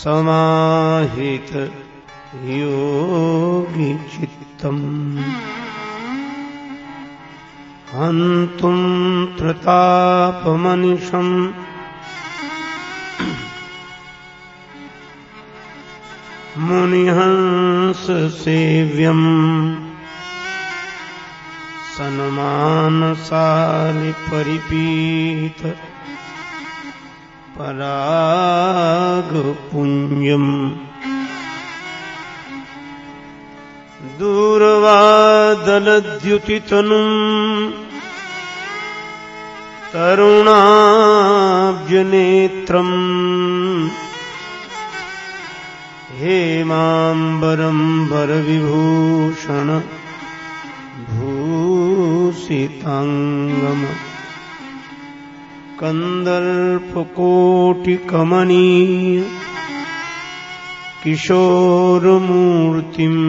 समाहित योगिचित्तम् हन्तुम् प्रतापमनिशम्। मुनिहंससेव्यम् सन्मानसालिपरिपीत परागपुञ्जम्। दूरवादलद्युतितनुम् तरुणाब्जनेत्रम् हेमाम्बरम् वरविभूषण भूषिताङ्गम कन्दर्पकोटिकमनीय किशोरमूर्तिम्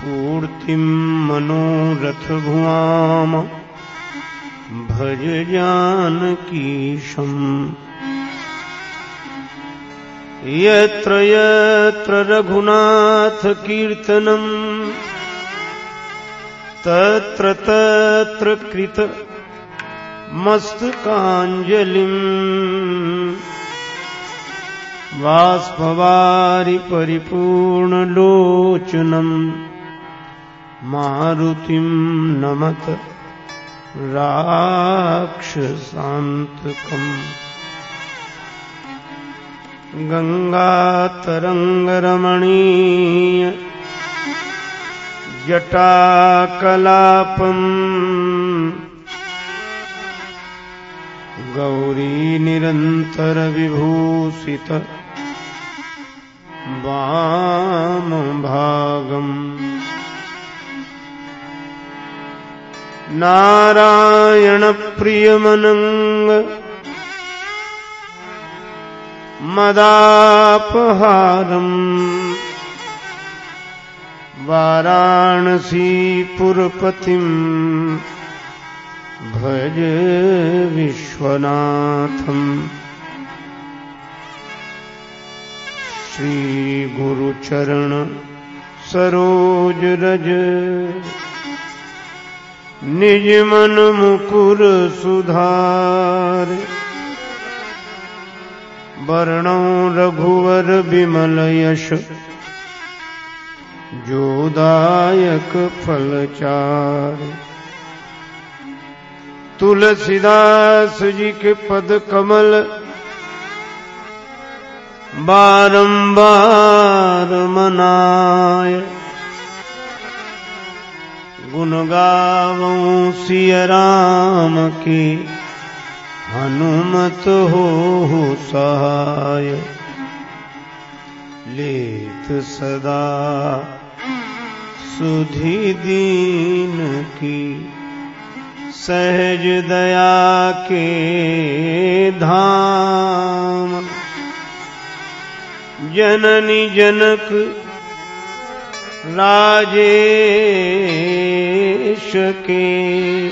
पूर्तिम् मनोरथभुवाम भज जानकीशम् यत्र यत्र रघुनाथकीर्तनम् तत्र तत्र कृत मस्तकाञ्जलिम् बाष्पवारि परिपूर्णलोचनम् मारुतिम् नमत राक्षसान्तकम्। गङ्गातरङ्गरमणीय जटाकलापम् गौरीनिरन्तरविभूषित वामभागम् नारायणप्रियमनङ्ग। मदापहारम्। वाराणसीपुरपतिम् भज विश्वनाथम्। श्रीगुरुचरण सरोजरज निजमन मुकुर सुधार। वर्णौ रघुवर विमल यश। जोदायक फलचार तुलसीदास जी के पद कमल। बारंबार मनाय गुण गावों सिय राम की हनुमत हो सहाय। लेत सदा सुधि दीन की सहज दया के धाम। जननी जनक राजेश के।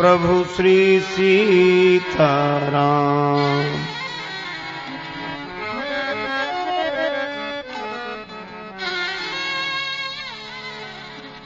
प्रभु श्री सीताराम।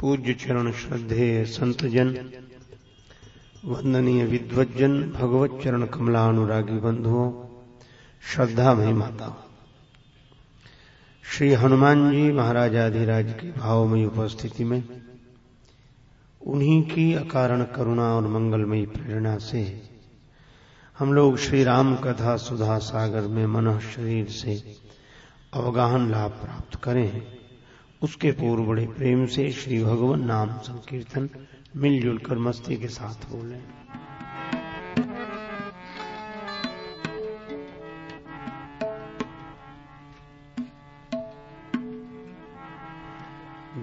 पूज्य चरण श्रद्धेय संतजन, वंदनीय विद्वजन भगवत चरण कमला अनुरागी बंधुओं श्रद्धा मही माता श्री हनुमान जी महाराजाधिराज की भावमयी उपस्थिति में, उन्हीं की अकारण करुणा और मंगलमयी प्रेरणा से, हम लोग श्री राम कथा सुधा सागर में मन शरीर से अवगाहन लाभ प्राप्त करें। उसके पूर्व बड़े प्रेम से श्री भगवान नाम संकीर्तन, मिलजुल कर मस्ती के साथ बोले।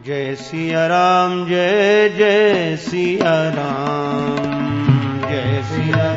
जय सिया राम, जय जय सिया राम, जय सिया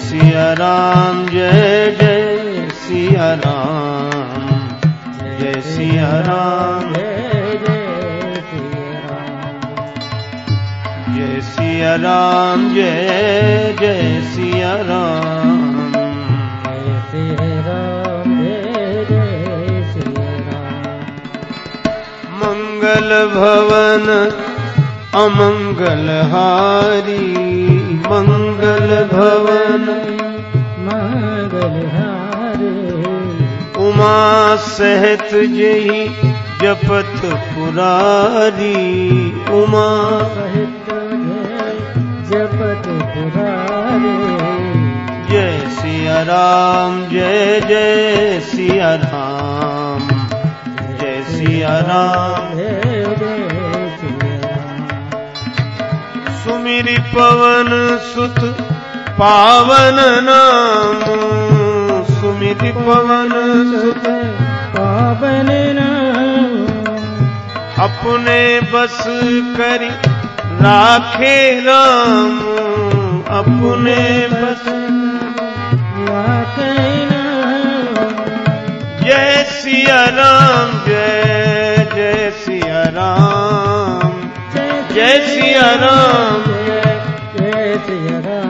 सिया राम, जय जय सिया राम, जय सिया राम, जय सिया राम, जय जय सिया राम। मंगल भवन, अमंगल हारी, मंगल भवन। मंगल उमा सहित जही जपत पुरारी। उमा सहत जपत पुरारे। जय सिया राम जय जय सिया राम। जय सिया राम। सुमिरि पवन सुत पावन नाम सुमिरि पवन। सुत पावन नाम। अपने बस करी राखे राम अपने बस जय सिया राम जय जय सिया राम। जय सिया राम जय सिया राम।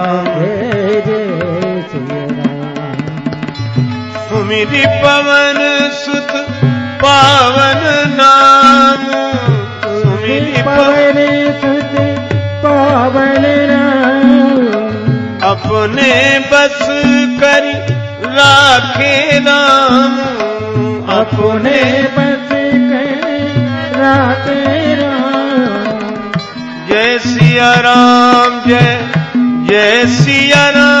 सुमिरि पवन सुत पावन नाम। सुमिरि पवन सुत पावन राम अपने बस करी राखे राम। अपने बस के राते राम। जय सिया राम, जय जय सिया राम।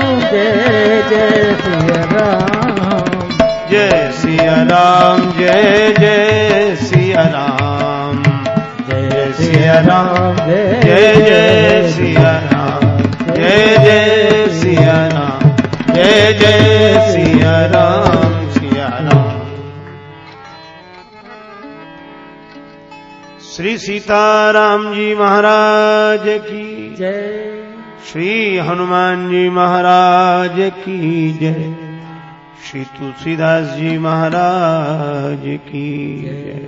जय जय सिया राम। जय सिया राम जय जय सिया राम। जय सिया राम जय जय सिया राम। जय जय सिया राम जय जय सिया राम सिया राम। श्री सीताराम जी महाराज की जय श्री हनुमान जी महाराज की जय। श्री तुलसीदास जी महाराज की जय।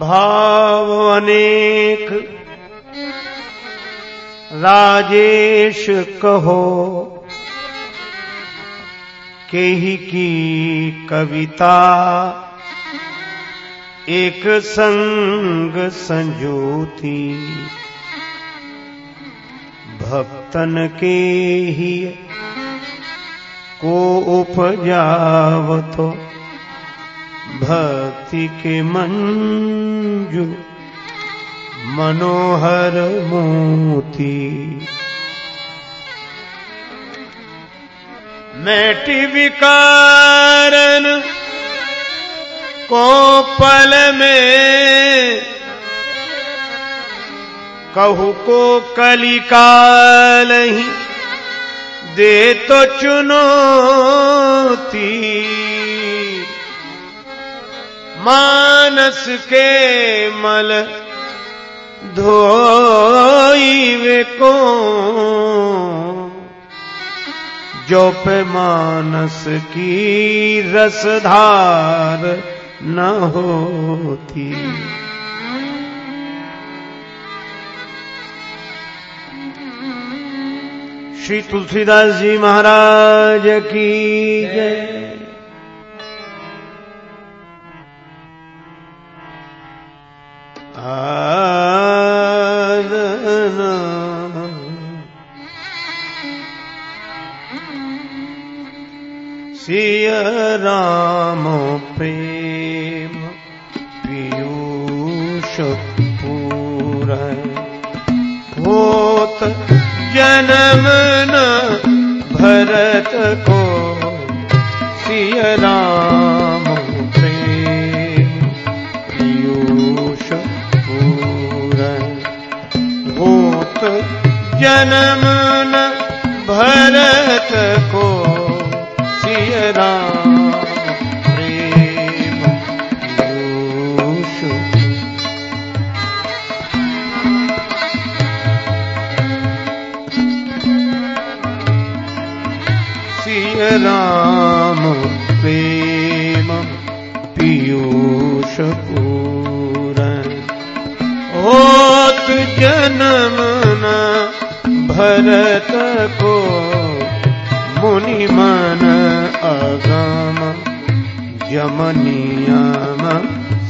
भाव अनेक राजेश कहो के ही की कविता? एक संग संजोती भक्तन के ही को उपजावतो, भक्ति के मंजू मनोहर मोती। मैटी विकारन को पल में कहू को कलिकाल ही दे तो चुनौती। मानस के मल धोई को जो पे मानस की रसधार न होती। श्री तुलसीदास जी महाराज की जय। सिय राम प्रेम पीयूष पूर होत जन्म न भरत को। सिय राम तो जन्म न भरत को। सिय राम प्रेम दोष। राम प्रेम पीयूष पूरन। ओ जन्म भरत को मुनि मन अगम यमनियम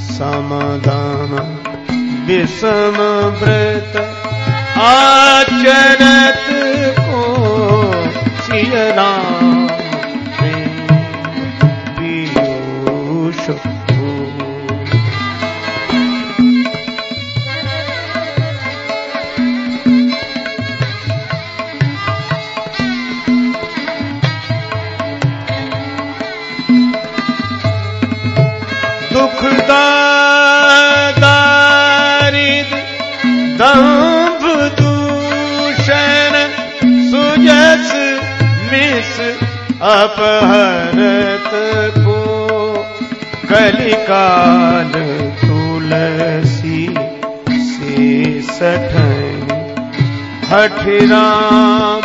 समदम विषम व्रत आचरत को पीयूष अपहरत को कलिकाल तुलसी से सठ हठ राम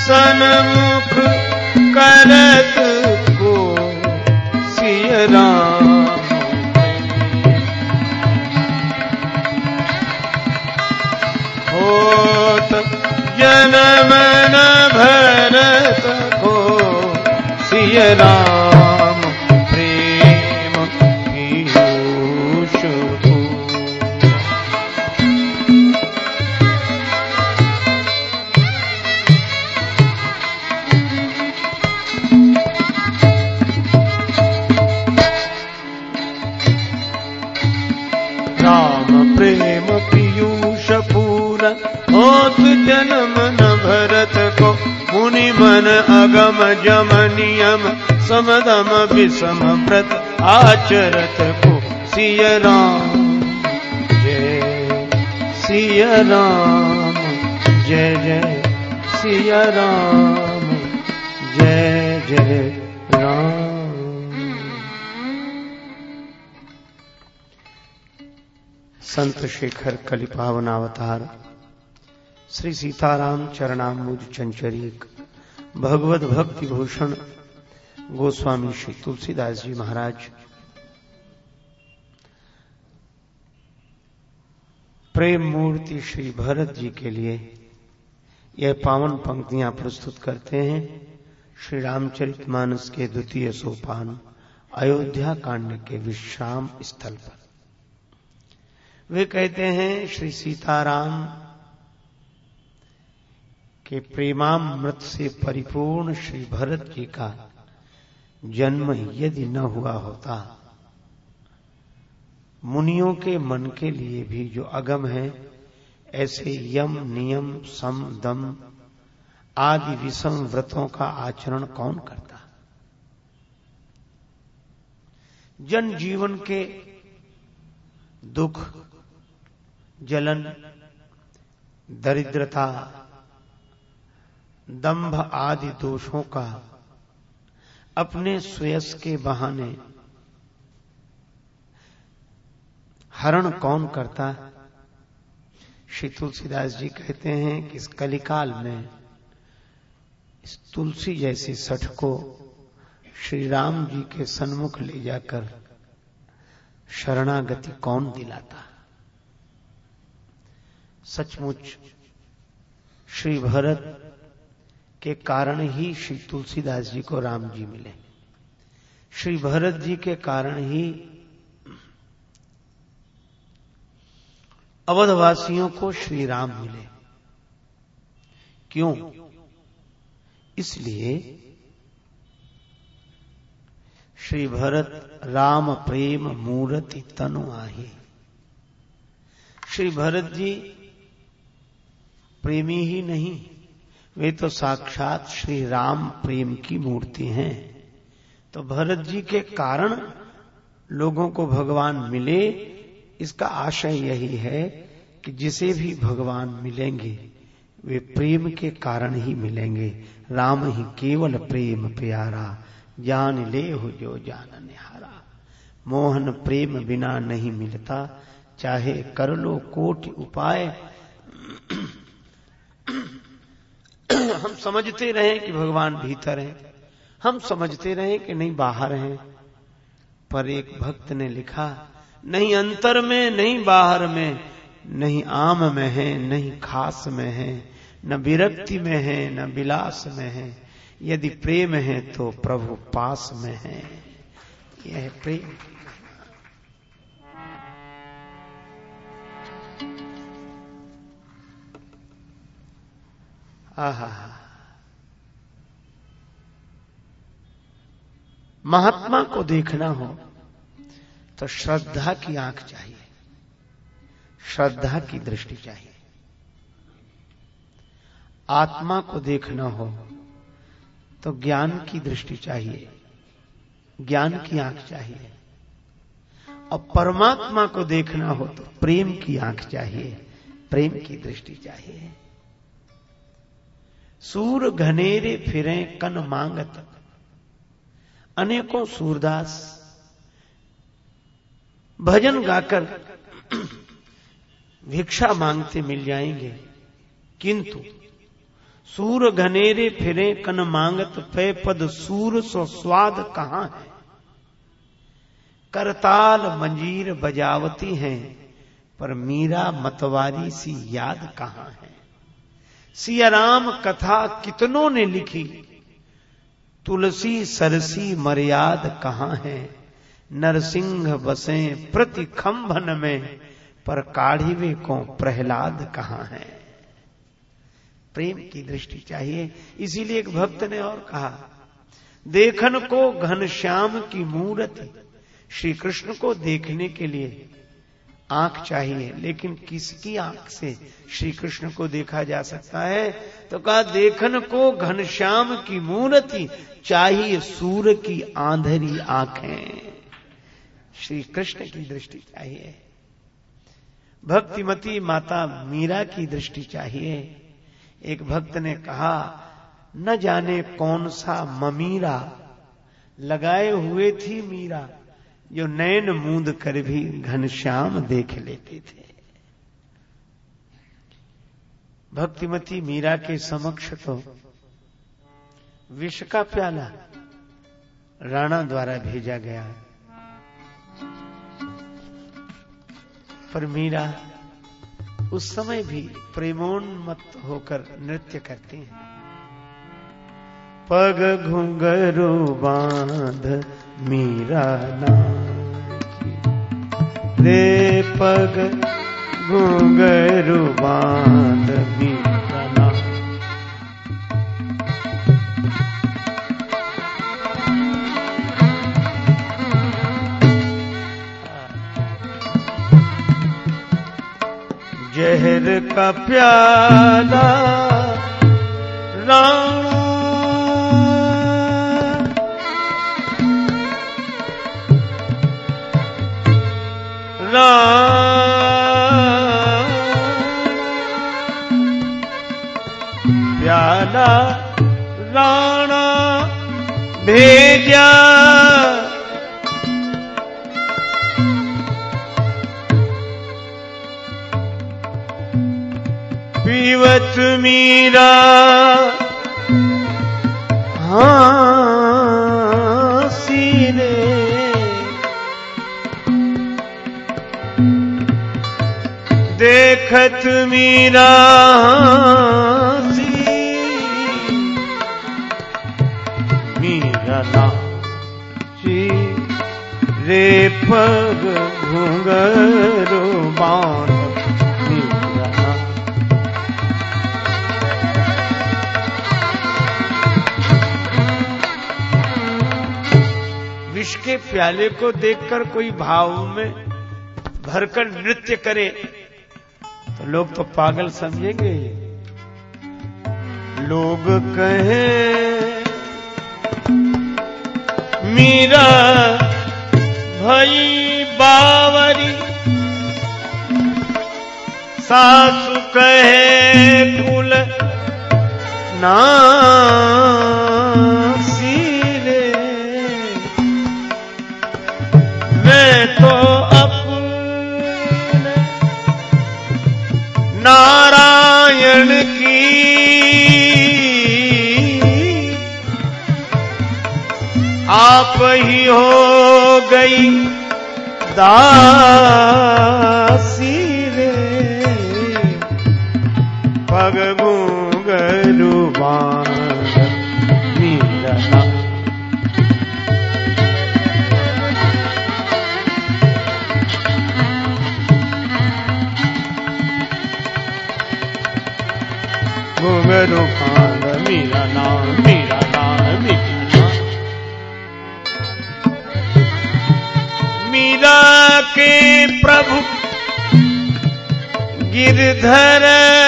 सनमुख करत राम विषम व्रत आचरत को। सिय राम, जय सिय राम, जय जय सिय राम, जय जय राम। संत शेखर कलि पावन अवतार श्री सीताराम चरणामुज चंचरीक भगवत भक्ति भूषण गोस्वामी श्री तुलसीदास जी महाराज। प्रेम मूर्ति श्री भरत जी के लिए यह पावन पंक्तियाँ प्रस्तुत करते हैं श्री रामचरित मानस के द्वितीय सोपान अयोध्या कांड के विश्राम स्थल पर। वे कहते हैं, श्री सीताराम के प्रेमामृत से परिपूर्ण श्री भरत जी का जन्म यदि न हुआ होता। मुनियों के मन के लिए भी जो अगम है, ऐसे यम, नियम, सम, दम आदि विषम व्रतों का आचरण कौन करता? जन जीवन के दुख, जलन, दरिद्रता, दंभ आदि दोषों का अपने स्वयस के बहाने। हरण कौन करता श्री तुलसीदास जी कहते हैं कि इस कलिकाल में, इस तुलसी जैसी सठ को श्री राम जी के सन्मुख ले जाकर शरणागति कौन दिलाता? सचमुच, श्री भरत के कारण ही श्री तुलसीदास जी को राम जी मिले। श्री भरत जी के कारण ही अवधवासियों को श्री राम मिले। क्यों? इसलिए श्री भरत राम प्रेम मूर्ति तनु आही। श्री भरत जी प्रेमी ही नहीं। वे तो साक्षात श्री राम प्रेम की मूर्ति हैं। तो भरत जी के कारण लोगों को भगवान मिले, इसका आशय यही है कि जिसे भी भगवान मिलेंगे, वे प्रेम के कारण ही मिलेंगे। राम ही केवल प्रेम प्यारा, जान ले हो जो जान निहारा। मोहन प्रेम बिना नहीं मिलता, चाहे कर लो कोटि उपाय। हम समझते रहे कि भगवान भीतर है। हम समझते रहे कि नहीं, बाहर है। पर एक भक्त ने लिखा, नहीं अंतर में, नहीं बाहर में, नहीं आम में है, नहीं खास में है, न विरक्ति में है, न विलास में है। यदि प्रेम है तो प्रभु पास में है। यह प्रेम। आहा महात्मा को देखना हो तो श्रद्धा की आँख चाहिए। श्रद्धा की दृष्टि चाहिए। आत्मा को देखना हो तो ज्ञान की दृष्टि चाहिए। ज्ञान की आँख चाहिए। और परमात्मा को देखना हो तो प्रेम की आँख चाहिए। प्रेम की दृष्टि चाहिए। सूर घनेरे फिरे कन मांगत। अनेकों सूरदास भजन गाकर भिक्षा मांगते मिल जाएँगे। किंतु सूर घनेरे फिरे कन मांगत पे पद सूर सो स्वाद कहाँ है? करताल मंजीर बजावती हैं, पर मीरा मतवारी सी याद कहाँ है? सियाराम कथा कितनों ने लिखी? तुलसी, सरसी, मर्याद कहाँ है? नरसिंह बसे प्रति खंभन में, पर काढ़ीवे को प्रहलाद कहाँ है? प्रेम की दृष्टि चाहिए, इसीलिए एक भक्त ने और कहा, देखन को घनश्याम की मूर्ति श्री कृष्ण को देखने के लिए आँख चाहिए, लेकिन किसकी आँख से श्री कृष्ण को देखा जा सकता है? तो कहा, देखन को घनश्याम की मूर्ति, चाहिए सूर की आंधरी आँखें। श्री कृष्ण की दृष्टि चाहिए। भक्तिमती माता मीरा की दृष्टि चाहिए। एक भक्त ने कहा, न जाने कौन सा ममीरा, लगाए हुए थी मीरा। जो नैन मूंद कर भी घनश्याम देख लेते थे। भक्तिमती मीरा के समक्ष तो विष का प्याला राणा द्वारा भेजा गया। पर मीरा उस समय भी प्रेमोन्मत्त होकर नृत्य करती हैं। पग घुंगरू बाँध मीरा नाची रे पग घुंगरू बाँध मीरा ना जहर का प्याला राणा को देखकर कोई भाव में भरकर नृत्य करे तो लोग तो पागल समझेंगे। लोग कहें, मीरा भई बावरी, सासु कहे, कुल नासी गई गिरधर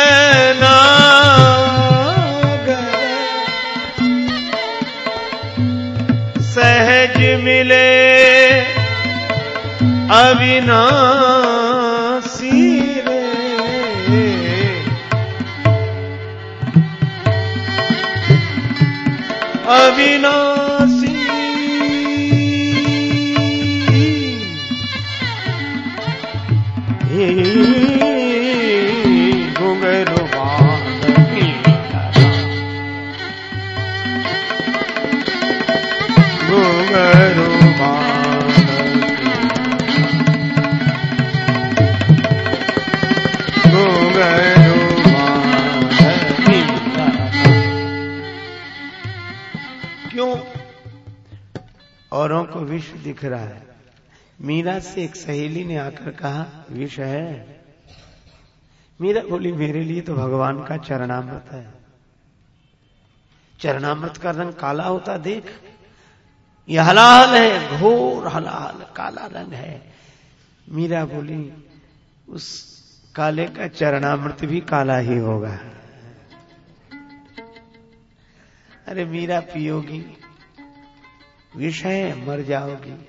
विश्व दिख रहा है। मीरा से एक सहेली ने आकर कहा, विष है। मीरा बोली, मेरे लिए तो भगवान का चरणामृत है। चरणामृत का रंग काला होता देख। यह हलाल है, घोर हलाल, काला रंग है। मीरा बोली, उस काले का चरणामृत भी काला ही होगा। अरे मीरा पियोगी विष है मर जाओगी।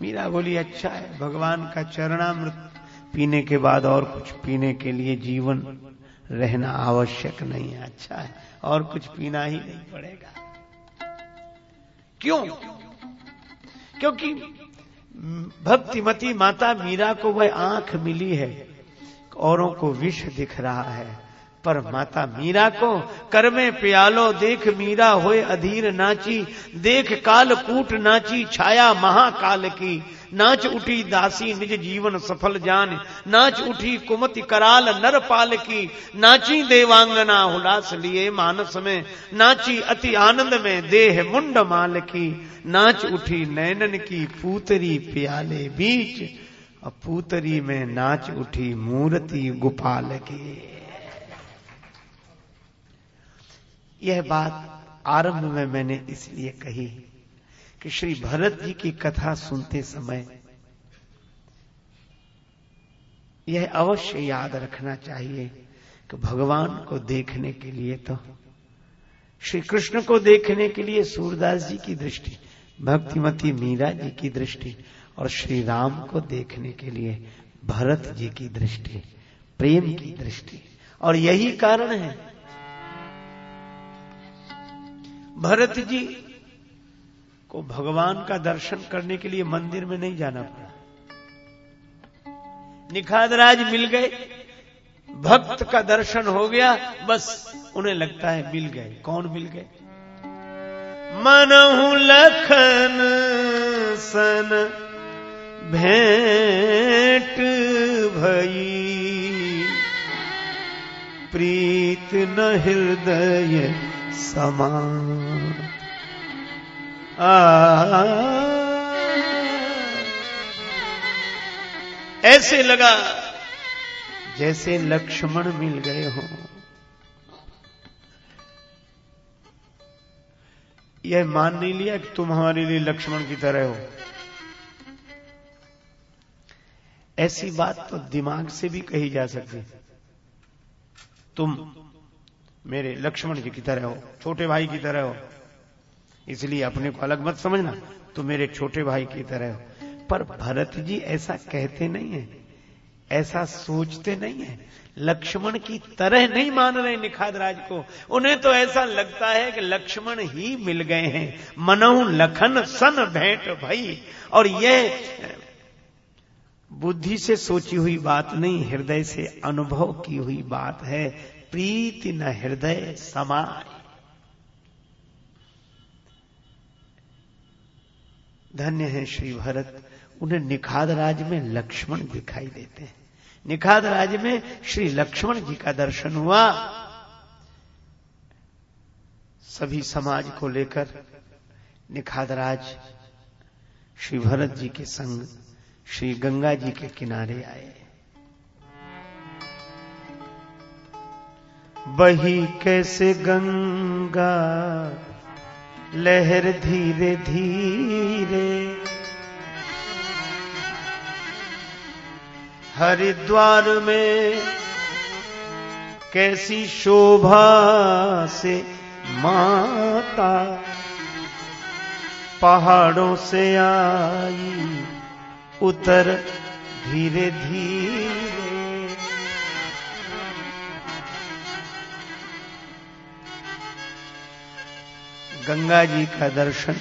मीरा बोली अच्छा है, भगवान का चरणामृत पीने के बाद और कुछ पीने के लिए जीवन रहना आवश्यक नहीं है। अच्छा है, और कुछ पीना ही नहीं पड़ेगा। क्यों? क्योंकि भक्तिमती माता मीरा को वह आँख मिली है, औरों को विष दिख रहा है। पर माता मीरा को कर में प्यालो देख मीरा होए अधीर नाची, देख काल कूट नाची, छाया महाकाल की। नाच उठी दासी निज जीवन सफल जान, नाच उठी कुमति कराल नर पाल की। नाची देवांगना हुलास लिए मानस में, नाची अति आनंद में देह मुंड माल की। नाच उठी नैनन की पूतरी प्याले बीच, और पूतरी में नाच उठी मूर्ति गोपाल की। यह बात आरंभ में मैंने इसलिए कही कि श्री भरत जी की कथा सुनते समय यह अवश्य याद रखना चाहिए कि भगवान को देखने के लिए तो श्री कृष्ण को देखने के लिए सूरदास जी की दृष्टि, भक्तिमती मीरा जी की दृष्टि और श्री राम को देखने के लिए भरत जी की दृष्टि, प्रेम की दृष्टि। और यही कारण है भरत जी को भगवान का दर्शन करने के लिए मंदिर में नहीं जाना पड़ा। निखादराज मिल गए, भक्त का दर्शन हो गया, बस उन्हें लगता है मिल गए। कौन मिल गए? मनहु लखन सन भेंट भई, प्रीत न हृदय समान ऐसे लगा जैसे लक्ष्मण मिल गए हो। यह मान नहीं लिया कि तुम हमारे लिए लक्ष्मण की तरह हो। ऐसी बात तो दिमाग से भी कही जा सकती। तुम मेरे लक्ष्मण जी की तरह हो, छोटे भाई की तरह हो। इसलिए अपने को अलग मत समझना तुम मेरे छोटे भाई की तरह हो। पर भरत जी ऐसा कहते नहीं है, ऐसा सोचते नहीं है। लक्ष्मण की तरह नहीं मान रहे निखाद राज को। उन्हें तो ऐसा लगता है कि लक्ष्मण ही मिल गए हैं। मनऊ लखन सन भेंट भई। और यह बुद्धि से सोची हुई बात नहीं, हृदय से अनुभव की हुई बात है। प्रीति न हृदय समाय धन्य है श्री भरत उन्हें निखाद राज में लक्ष्मण दिखाई देते हैं निखाद राज में श्री लक्ष्मण जी का दर्शन हुआ सभी समाज को लेकर निखाद राज श्री भरत जी के संग श्री गंगा जी के किनारे आए बही कैसे गंगा लहर धीरे धीरे हरिद्वार में कैसी शोभा से माता पहाड़ों से आई उतर धीरे धीरे गंगा जी का दर्शन,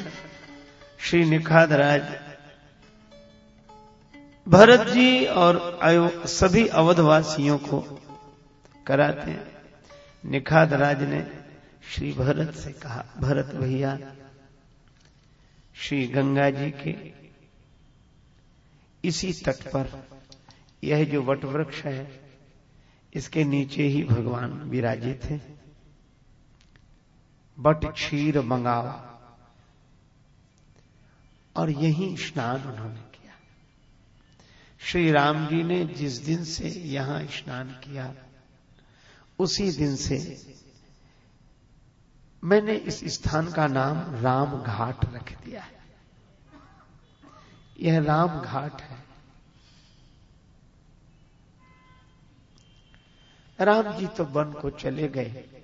श्री निखादराज भरत जी और सभी अवधवासियों को कराते हैं। निखादराज ने श्री भरत से कहा, भरत भैया, श्री गंगा जी के इसी तट पर यह जो वट वृक्ष है, इसके नीचे ही भगवान विराजित थे बट क्षीर मंगावा और यही स्नान उन्होंने किया। श्री राम जी ने जिस दिन से यहाँ स्नान किया, उसी दिन से मैंने इस स्थान का नाम राम घाट रख दिया है। यह राम घाट है। राम जी तो वन को चले गए।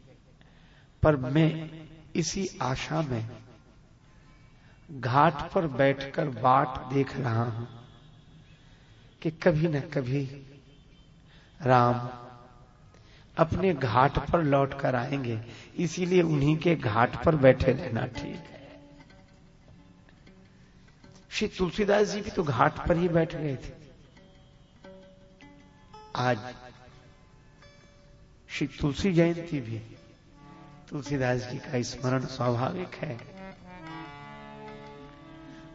पर मैं इसी आशा में घाट पर बैठकर बाट देख रहा हूँ कि कभी न कभी राम अपने घाट पर लौट कर आएँगे। इसीलिए उन्हीं के घाट पर बैठे रहना ठीक है। श्री तुलसीदास जी भी तो घाट पर ही बैठ गए थे। आज श्री तुलसी जयंती भी तुलसीदास जी का स्मरण स्वाभाविक है।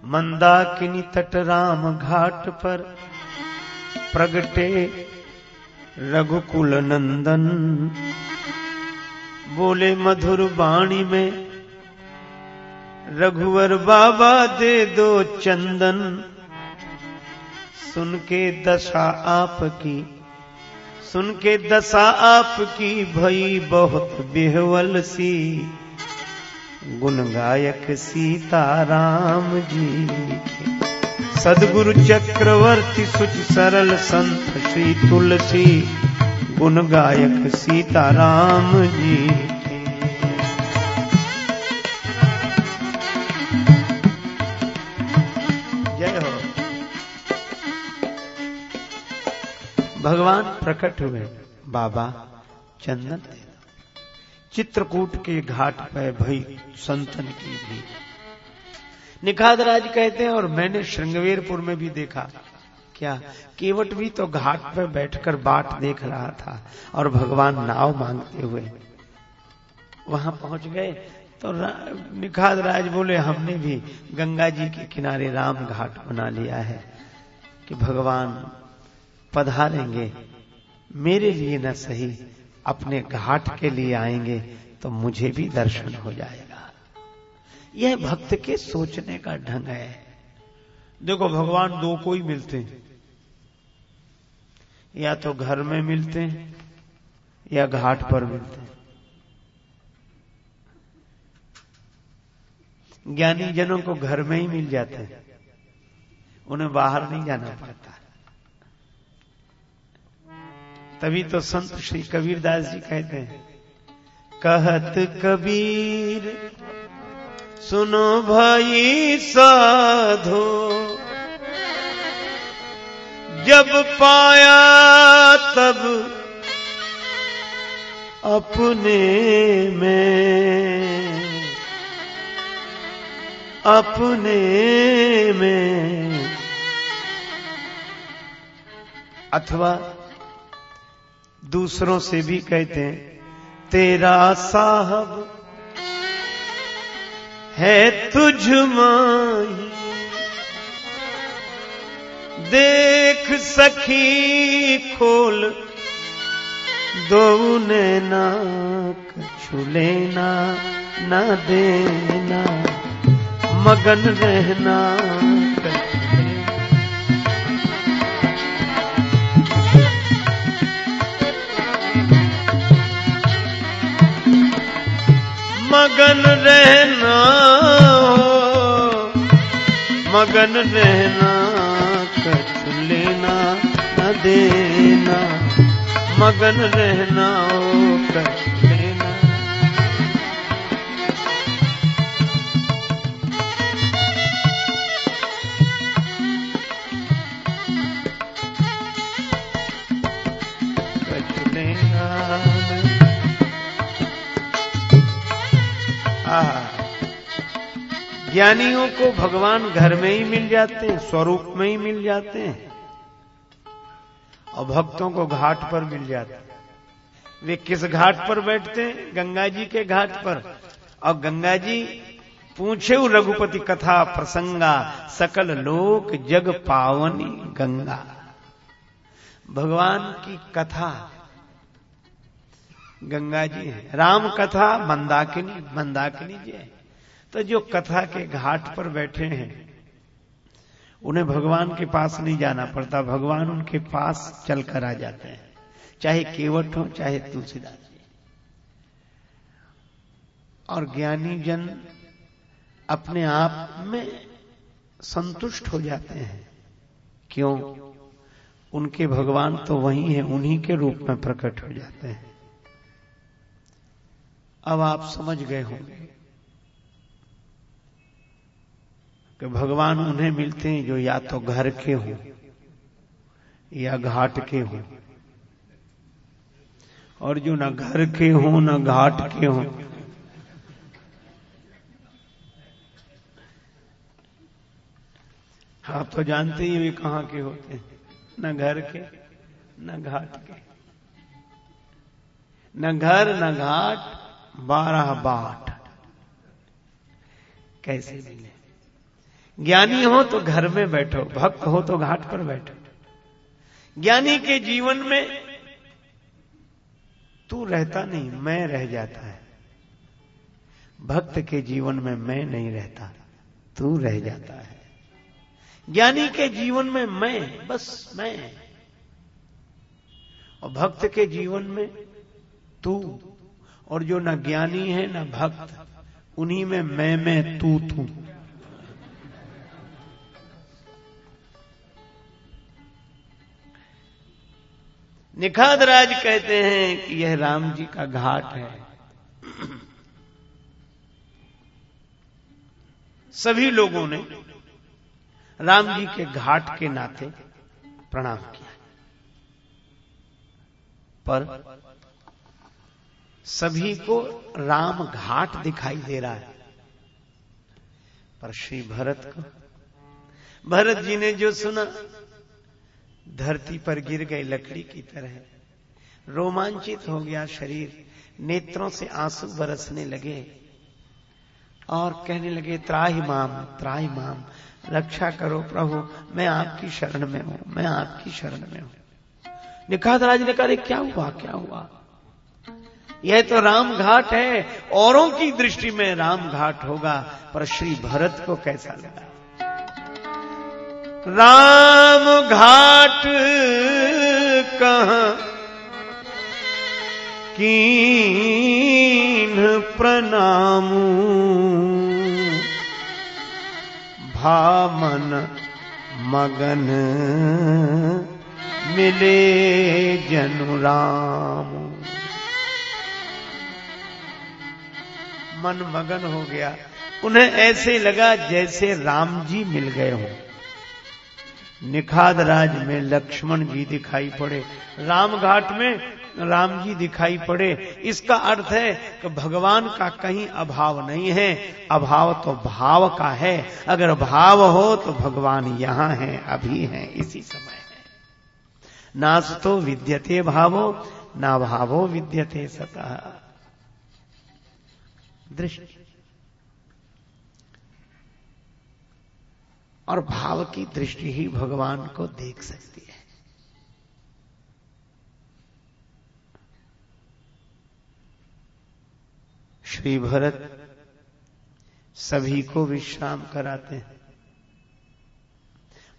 मंदाकिनी तट राम घाट पर प्रगटे रघुकुल नंदन। बोले मधुर वाणी में, रघुवर बाबा दे दो चंदन। सुन के दशा आपकी सुन के दशा आपकी भई बहुत बेहवल सी। गुण गायक सीता राम जी। सदगुरु चक्रवर्ती सुच सरल संत श्री तुलसी। गुण गायक सीताराम जी। भगवान प्रकट हुए। बाबा चंदन चित्रकूट के घाट पर भई संतन की भी। निखादराज कहते हैं और मैंने श्रृंगवेरपुर में भी देखा। क्या? केवट भी तो घाट पर बैठकर बाट देख रहा था और भगवान नाव मांगते हुए। वहाँ पहुँच गए तो निखाद राज बोले हमने भी गंगा जी के किनारे राम घाट बना लिया है कि भगवान पधारेंगे। मेरे लिए न सही, अपने घाट के लिए आएँगे तो मुझे भी दर्शन हो जाएगा। यह भक्त के सोचने का ढंग है। देखो, भगवान दो को ही मिलते हैं। या तो घर में मिलते हैं, या घाट पर मिलते हैं। ज्ञानी जनों को घर में ही मिल जाते हैं। उन्हें बाहर नहीं जाना पड़ता। तभी तो संत श्री कबीरदास जी कहते हैं, कहत कबीर, सुनो भाई साधो, जब पाया तब अपने में अपने में। अथवा दूसरों से भी कहते हैं, तेरा साहब है तुझ माही। देख सखी खोल दो नैना कछु लेना, न देना। मगन रहना मगन रहना मगन रहना कछ लेना न देना। मगन रहना लेना कछु ज्ञानियों को भगवान घर में ही मिल जाते हैं, स्वरूप में ही मिल जाते हैं। और भक्तों को घाट पर मिल जाते हैं। वे किस घाट पर बैठते हैं? गंगा जी के घाट पर। और गंगा जी, पूछे रघुपति कथा प्रसंगा, सकल लोक जग पावनी गंगा। भगवान की कथा, गंगा जी है। राम कथा मंदाकिनी मंदाकिनी जी है। तो जो कथा के घाट पर बैठे हैं, उन्हें भगवान के पास नहीं जाना पड़ता। भगवान उनके पास चलकर आ जाते हैं, चाहे केवट हो, चाहे तुलसीदास जी। और ज्ञानी जन अपने आप में संतुष्ट हो जाते हैं। क्यों? उनके भगवान तो वही है, उन्हीं के रूप में प्रकट हो जाते हैं। अब आप समझ गए होंगे कि भगवान उन्हें मिलते हैं जो या तो घर के हों या घाट के हों। और जो ना घर के हों, ना घाट के हों। आप तो जानते ही वे कहाँ के होते हैं। न घर के, न घाट के। न घर, न घाट, बारह बाट। कैसे मिले? ज्ञानी हो तो घर में बैठो, भक्त हो तो घाट पर बैठो। ज्ञानी के जीवन में तू रहता नहीं, मैं रह जाता है। भक्त के जीवन में मैं नहीं रहता, तू रह जाता है। ज्ञानी के जीवन में मैं, बस मैं। और भक्त के जीवन में तू। और जो ना ज्ञानी है, ना भक्त, उन्हीं में मैं मैं, तू तू। निखाद राज कहते हैं कि यह राम जी का घाट है। सभी लोगों ने राम जी के घाट के नाते प्रणाम किया। पर सभी को राम घाट दिखाई दे रहा है। पर श्री भरत को भरत जी ने जो सुना धरती पर गिर गए लकड़ी की तरह। रोमांचित हो गया शरीर। नेत्रों से आँसू बरसने लगे। और कहने लगे, त्राही माम त्राही माम, रक्षा करो प्रभु, मैं आपकी शरण में हूँ, मैं आपकी शरण में हूँ। निखात राज ने कहा क्या हुआ क्या हुआ? यह तो राम घाट है, औरों की दृष्टि में राम घाट होगा, पर श्री भरत को कैसा लगा? राम घाट कहा? कीन प्रणाम। भामन मगन मिले जनु राम। मन मगन हो गया। उन्हें ऐसे लगा जैसे राम जी मिल गए हों। निखाद राज में लक्ष्मण जी दिखाई पड़े। राम घाट में राम जी दिखाई पड़े। इसका अर्थ है कि भगवान का कहीं अभाव नहीं है। अभाव तो भाव का है। अगर भाव हो तो भगवान यहाँ है, अभी है, इसी समय है। नास तो विद्यते भावो, ना भावो विद्यते सतः। दृष्टि और भाव की दृष्टि ही भगवान को देख सकती है। श्री भरत सभी को विश्राम कराते हैं।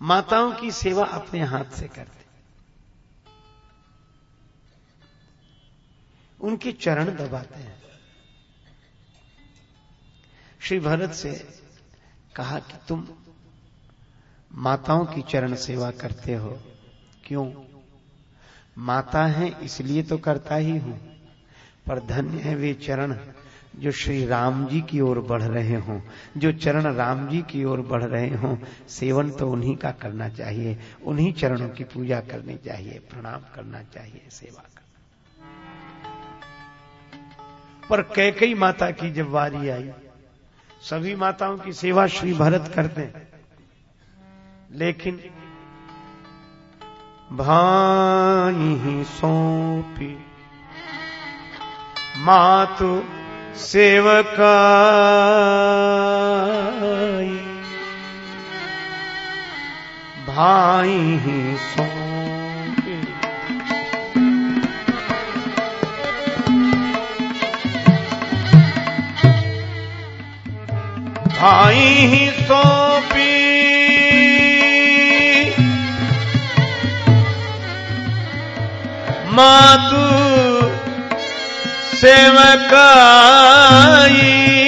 माताओं की सेवा अपने हाथ से करते उनके चरण दबाते हैं। श्री भरत से कहा कि तुम माताओं की चरण सेवा करते हो। क्यों? माता है, इसलिए तो करता ही हूँ। पर धन्य है वे चरण, जो श्री राम जी की ओर बढ़ रहे हों, जो चरण राम जी की ओर बढ़ रहे हों। सेवन तो उन्हीं का करना चाहिए, उन्हीं चरणों की पूजा करनी चाहिए, प्रणाम करना चाहिए, सेवा करना। पर कैकई माता की जब वारी आई, सभी माताओं की सेवा श्री भरत करते हैं। लेकिन भाई ही सौंपी। मातु सेवका। भाई ही सौंपी। भाई ही सौंपी। मातु सेवकाई।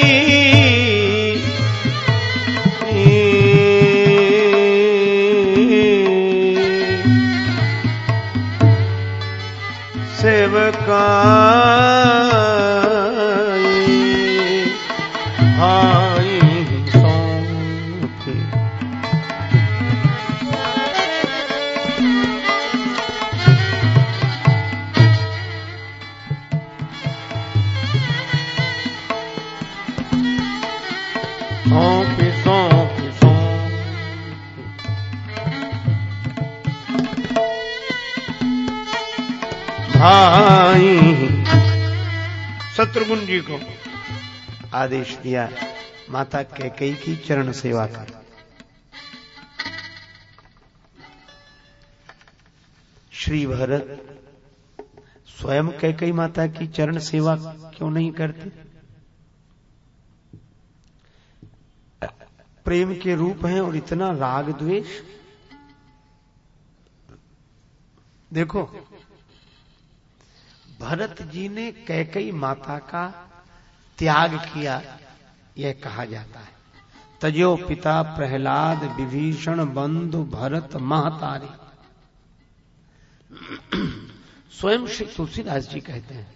भाई शत्रुघ्न जी को आदेश दिया। माता कैकई की चरण सेवा कर। श्री भरत स्वयं कैकई माता की चरण सेवा क्यों नहीं करते? प्रेम के रूप हैं और इतना राग द्वेष। देखो भरत जी ने कैकई माता का त्याग किया, यह कहा जाता है। तजो पिता प्रहलाद विभीषण बंधु भरत महतारी। स्वयं श्री तुलसीदास जी कहते हैं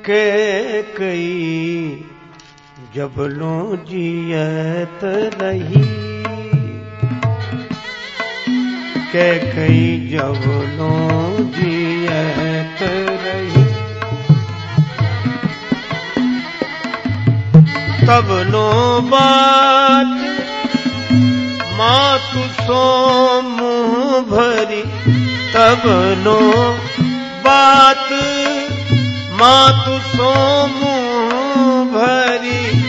के कई जब लो जियत रही। के कई लो जियत रही। तब नो बात, मातु सो मुँह भरी। तब नो बात, मातु सो मुँह भरी।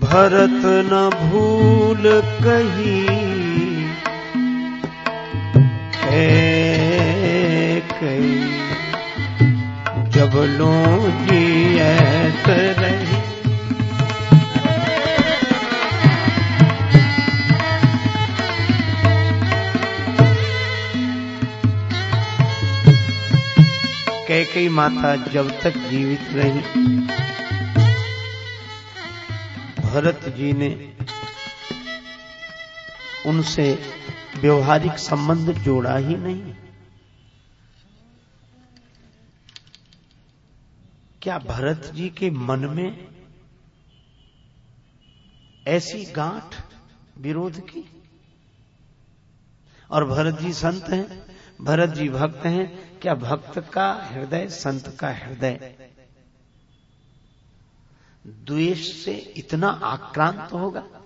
भरत न भूल कही कई जब लो जी ऐस माता जब तक जीवित रही। भरत जी ने उनसे व्यवहारिक संबंध जोड़ा ही नहीं। क्या भरत जी के मन में ऐसी गांठ विरोध की? और भरत जी संत हैं, भरत जी भक्त हैं, क्या भक्त का हृदय संत का हृदय? द्वेष से इतना आक्रांत होगा?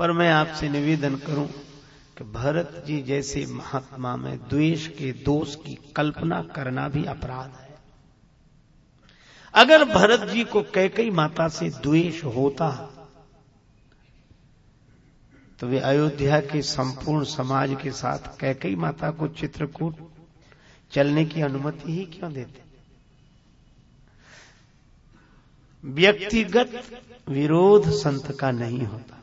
पर मैं आपसे निवेदन करूँ कि भरत जी जैसे महात्मा में द्वेष के दोष की कल्पना करना भी अपराध है। अगर भरत जी को कैकई माता से द्वेष होता तो वे अयोध्या के संपूर्ण समाज के साथ कैकई माता को चित्रकूट चलने की अनुमति ही क्यों देते? व्यक्तिगत विरोध संत का नहीं होता।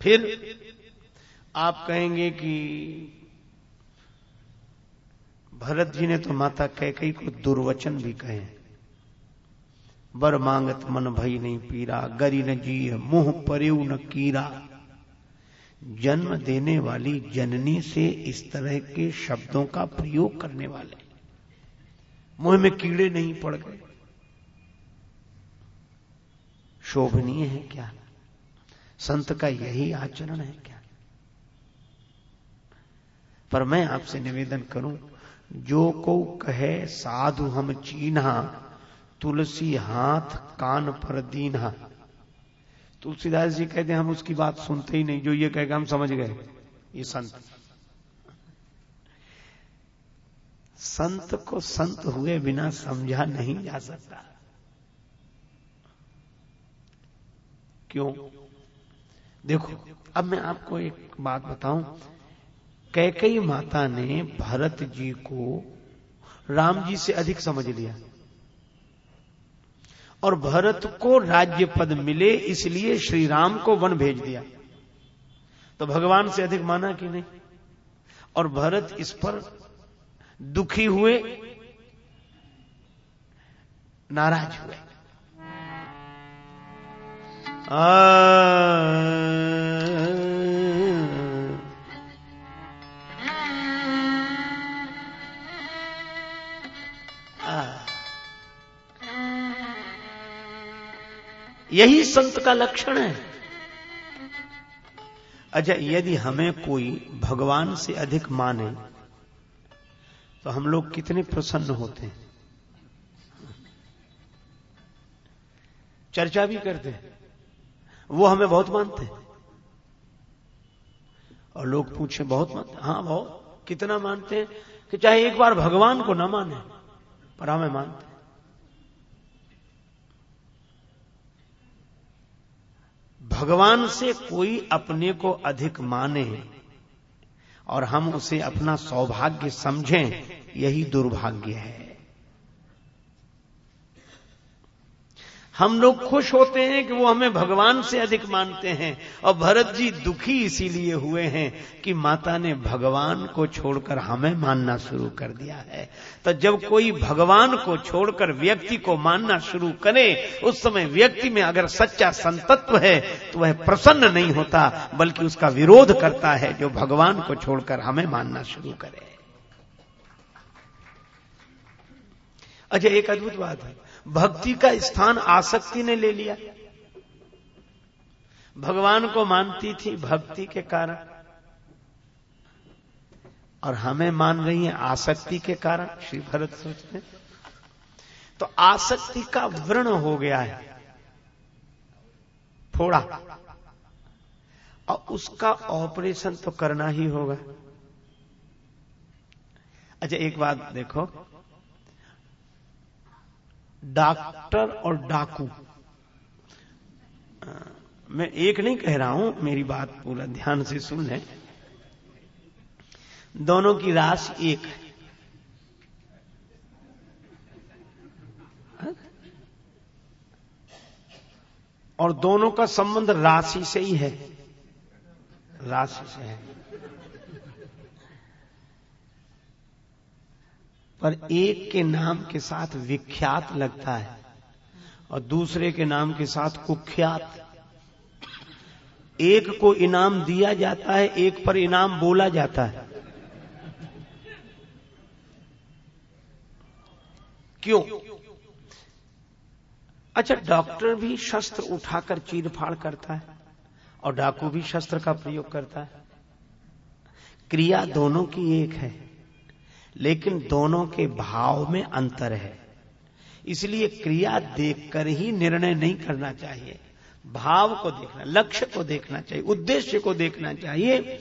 फिर आप कहेंगे कि भरत जी ने तो माता कैकई को दुर्वचन भी कहे। बर मांगत मन भई नहीं पीरा, गरी न जी मुँह परेऊ न कीरा। जन्म देने वाली जननी से इस तरह के शब्दों का प्रयोग करने वाले। मुँह में कीड़े नहीं पड़ गए। शोभनीय है क्या? संत का यही आचरण है क्या? पर मैं आपसे निवेदन करूँ, जो को कहे साधु हम चीन्हा, तुलसी हाथ कान पर दीन्हा। तुलसीदास जी कहते हम उसकी बात सुनते ही नहीं, जो ये कहेगा हम समझ गए। ये संत। संत को संत हुए बिना समझा नहीं जा सकता। क्यों? देखो, अब मैं आपको एक बात बताऊँ। कैकई माता ने भरत जी को राम जी से अधिक समझ लिया और भरत को राज्य पद मिले, इसलिए श्री राम को वन भेज दिया। तो भगवान से अधिक माना कि नहीं? और भरत इस पर दुखी हुए, नाराज़ हुए। यही संत का लक्षण है। अच्छा यदि हमें कोई भगवान से अधिक माने तो हम लोग कितने प्रसन्न होते हैं। चर्चा भी करते हैं। वो हमें बहुत मानते हैं। और लोग पूछे, बहुत मानते हाँ। बहुत। कितना मानते हैं कि चाहे एक बार भगवान को ना माने, पर हमें मानते भगवान से कोई अपने को अधिक माने और हम उसे अपना सौभाग्य समझें, यही दुर्भाग्य है। हम लोग खुश होते हैं कि वो हमें भगवान से अधिक मानते हैं। और भरत जी दुखी इसीलिए हुए हैं कि माता ने भगवान को छोड़कर हमें मानना शुरू कर दिया है। तो जब कोई भगवान को छोड़कर व्यक्ति को मानना शुरू करे, उस समय व्यक्ति में अगर सच्चा संतत्व है तो वह प्रसन्न नहीं होता, बल्कि उसका विरोध करता है जो भगवान को छोड़कर हमें मानना शुरू करे। अच्छा एक अद्भुत बात है। भक्ति का स्थान आसक्ति ने ले लिया। भगवान को मानती थी भक्ति के कारण। और हमें मान रही है आसक्ति के कारण, श्री भरत सोचते। तो आसक्ति का व्रण हो गया है। फोड़ा और उसका ऑपरेशन तो करना ही होगा। अच्छा एक बात देखो। डॉक्टर और डाकू। मैं एक नहीं कह रहा हूँ, मेरी बात पूरा ध्यान से सुन लें। दोनों की राशि एक है? और दोनों का संबंध राशि से ही है। राशि से है। पर एक के नाम के साथ विख्यात लगता है और दूसरे के नाम के साथ कुख्यात। एक को इनाम दिया जाता है, एक पर इनाम बोला जाता है। क्यों? अच्छा डॉक्टर भी शस्त्र उठाकर चीर फाड़ करता है और डाकू भी शस्त्र का प्रयोग करता है। क्रिया दोनों की एक है। लेकिन दोनों के भाव में अंतर है। इसलिए क्रिया देखकर ही निर्णय नहीं करना चाहिए। भाव को देखना, लक्ष्य को देखना चाहिए, उद्देश्य को देखना चाहिए।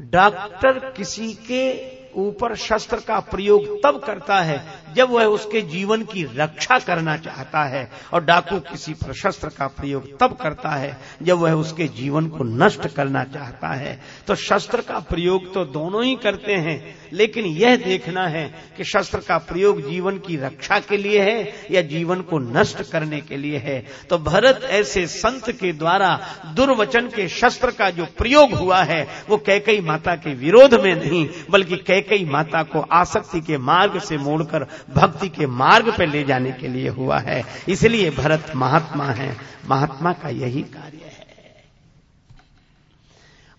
डॉक्टर किसी के ऊपर शस्त्र का प्रयोग तब करता है जब वह उसके जीवन की रक्षा करना चाहता है और डाकू किसी प्रशस्त्र का प्रयोग तब करता है जब वह उसके जीवन को नष्ट करना चाहता है। तो शस्त्र का प्रयोग तो दोनों ही करते हैं, लेकिन यह देखना है कि शस्त्र का प्रयोग जीवन की रक्षा के लिए है या जीवन को नष्ट करने के लिए है। तो भरत ऐसे संत के द्वारा दुर्वचन के शस्त्र का जो प्रयोग हुआ है, वो कैकई माता के विरोध में नहीं, बल्कि कैकई माता को आसक्ति के मार्ग से मोड़कर भक्ति के मार्ग पर ले जाने के लिए हुआ है। इसलिए भरत महात्मा है। महात्मा का यही कार्य है।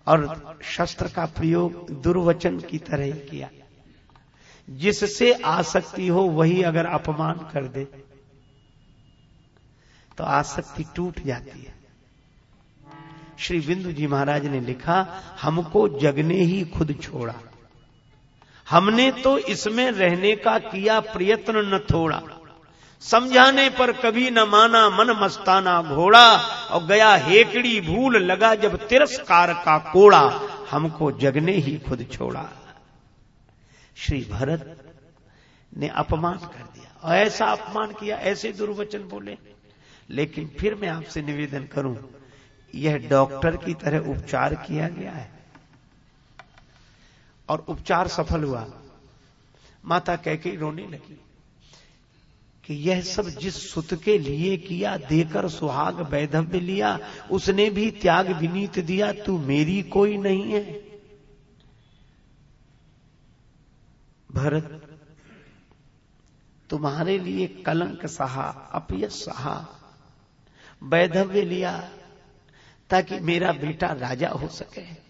और शस्त्र का प्रयोग दुर्वचन की तरह ही किया। जिससे आसक्ति हो, वही अगर अपमान कर दे तो आसक्ति टूट जाती है। श्री बिंदु जी महाराज ने लिखा, हमको जगने ही खुद छोड़ा। हमने तो इसमें रहने का किया प्रयत्न न थोड़ा। समझाने पर कभी न माना मन मस्ताना घोड़ा, और गया हेकड़ी भूल लगा जब तिरस्कार का कोड़ा। हमको जगने ही खुद छोड़ा। श्री भरत ने अपमान कर दिया, और ऐसा अपमान किया, ऐसे दुर्वचन बोले। लेकिन फिर मैं आपसे निवेदन करूँ, यह डॉक्टर की तरह उपचार किया गया है। और उपचार सफल हुआ। माता कह के रोने लगी कि यह सब जिस सुत के लिए किया, देकर सुहाग वैधव्य लिया, उसने भी त्याग विनीत दिया, तू मेरी कोई नहीं है। भरत, तुम्हारे लिए कलंक सहा अपयस सहा वैधव्य लिया, ताकि मेरा बेटा राजा हो सके।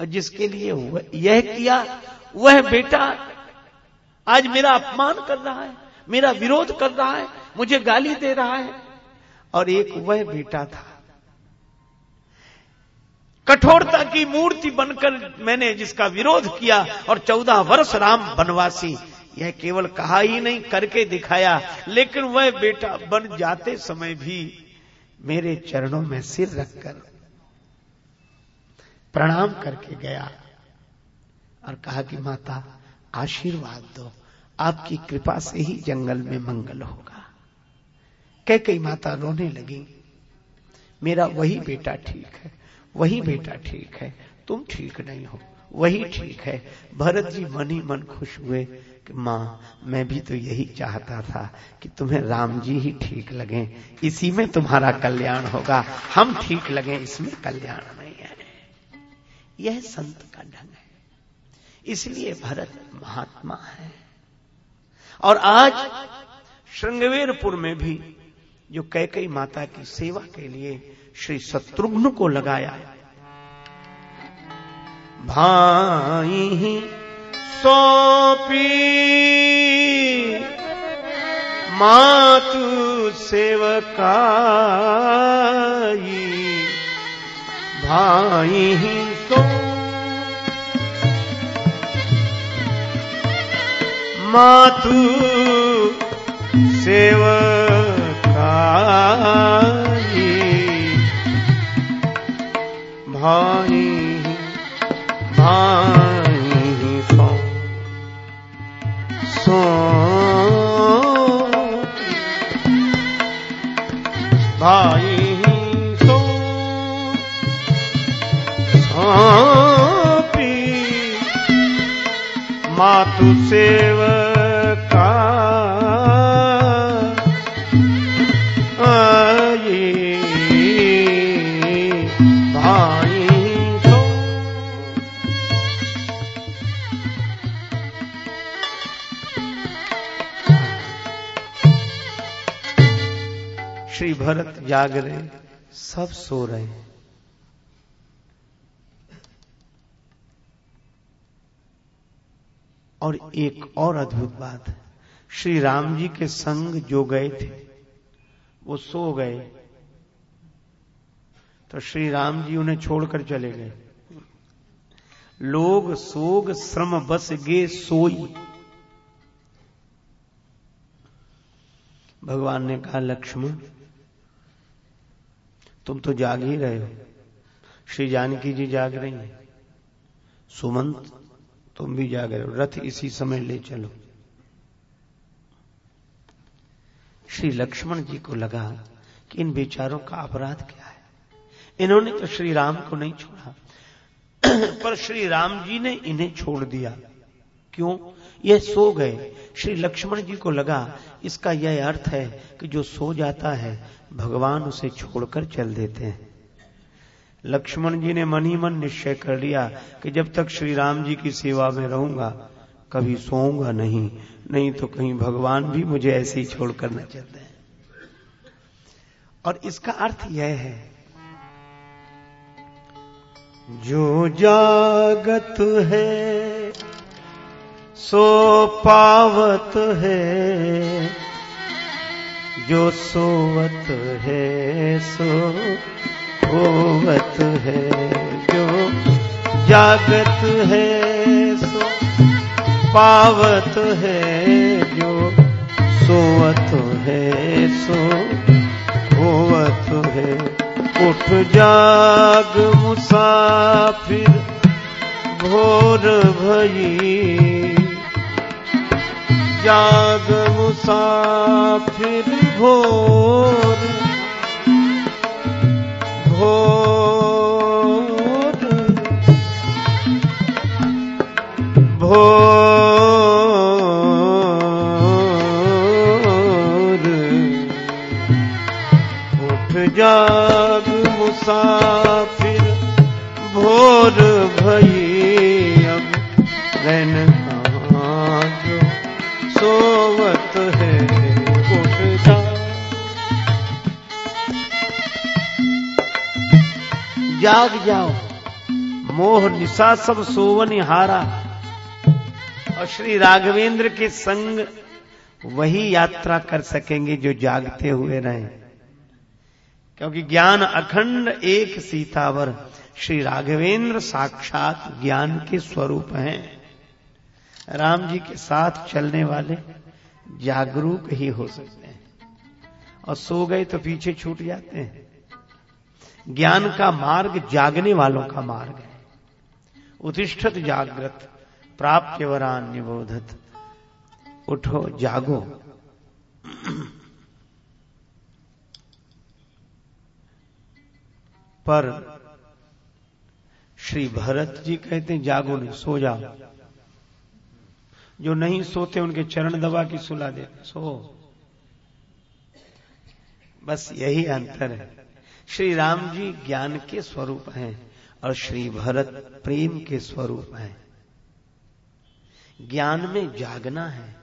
और जिसके लिए यह किया, वह बेटा आज मेरा अपमान कर रहा है, मेरा विरोध कर रहा है, मुझे गाली दे रहा है। और एक वह बेटा था। कठोरता की मूर्ति बनकर मैंने जिसका विरोध किया और चौदह वर्ष राम बनवासी यह केवल कहा ही नहीं, करके दिखाया। लेकिन वह बेटा बन जाते समय भी मेरे चरणों में सिर रखकर प्रणाम करके गया और कहा कि माता, आशीर्वाद दो। आपकी कृपा से ही जंगल में मंगल होगा। कह कई माता रोने लगी, मेरा वही बेटा ठीक है, वही बेटा ठीक है, तुम ठीक नहीं हो, वही ठीक है। भरत जी मन ही मन खुश हुए कि माँ, मैं भी तो यही चाहता था कि तुम्हें राम जी ही ठीक लगे, इसी में तुम्हारा कल्याण होगा, हम ठीक लगे, इसमें कल्याण यह संत का ढंग है। इसलिए भरत महात्मा है। और आज श्रृंगवेरपुर में भी जो कैकई माता की सेवा के लिए श्री शत्रुघ्न को लगाया, भाई सौपी मातु सेवकाई। भाई सो मातु सेवकाई भाई भाई सो सो। भाई सौंपी मातु सेवका। भाई सो श्री भरत जाग रहे सब सो रहे हैं। और एक और अद्भुत बात है श्री राम जी के संग जो गए थे, वो सो गए। तो श्री राम जी उन्हें छोड़कर चले गए। लोग सोग श्रम बस गे सोई। भगवान ने कहा, लक्ष्मण, तुम तो जाग ही रहे हो। श्री जानकी जी जाग रही हैं। सुमंत तुम भी रहे हो। रथ इसी समय ले चलो। श्री लक्ष्मण जी को लगा कि इन बेचारों का अपराध क्या है? इन्होंने तो श्री राम को नहीं छोड़ा। पर श्री राम जी ने इन्हें छोड़ दिया। क्यों? ये सो गए। श्री लक्ष्मण जी को लगा, इसका यह अर्थ है कि जो सो जाता है, भगवान उसे छोड़कर चल देते हैं। लक्ष्मण जी ने मन ही मन निश्चय कर लिया कि जब तक श्री राम जी की सेवा में रहूँगा, कभी सोऊँगा नहीं नहीं तो कहीं भगवान भी मुझे ऐसे ही छोड़कर न चलते हैं। और इसका अर्थ यह है, जो जागत है, सो पावत है, जो सोवत है, सो होवत है, जो जागत है, सो पावत है, जो सोवत है, सो होवत है। उठ जाग मुसाफिर भोर भई। जाग मुसाफिर भोर भोर भोर। उठ जाग मुसाफिर भोर भई अब रैन जाग जाओ। मोह निशा सब सोवन हारा। और श्री राघवेंद्र के संग वही यात्रा कर सकेंगे जो जागते हुए रहे। क्योंकि ज्ञान अखंड एक सीतावर, श्री राघवेंद्र साक्षात ज्ञान के स्वरूप हैं। राम जी के साथ चलने वाले जागरूक ही हो सकते हैं। और सो गए तो पीछे छूट जाते हैं। ज्ञान का मार्ग जागने वालों का मार्ग है। उत्तिष्ठत जागृत प्राप्त वरान निबोधत। उठो, जागो। पर श्री भरत जी कहते हैं, जागो नहीं, सो जाओ। जो नहीं सोते, उनके चरण दबा की सुला देते सो। बस यही अंतर है। श्री राम जी ज्ञान के स्वरूप हैं और श्री भरत प्रेम के स्वरूप हैं। ज्ञान में जागना है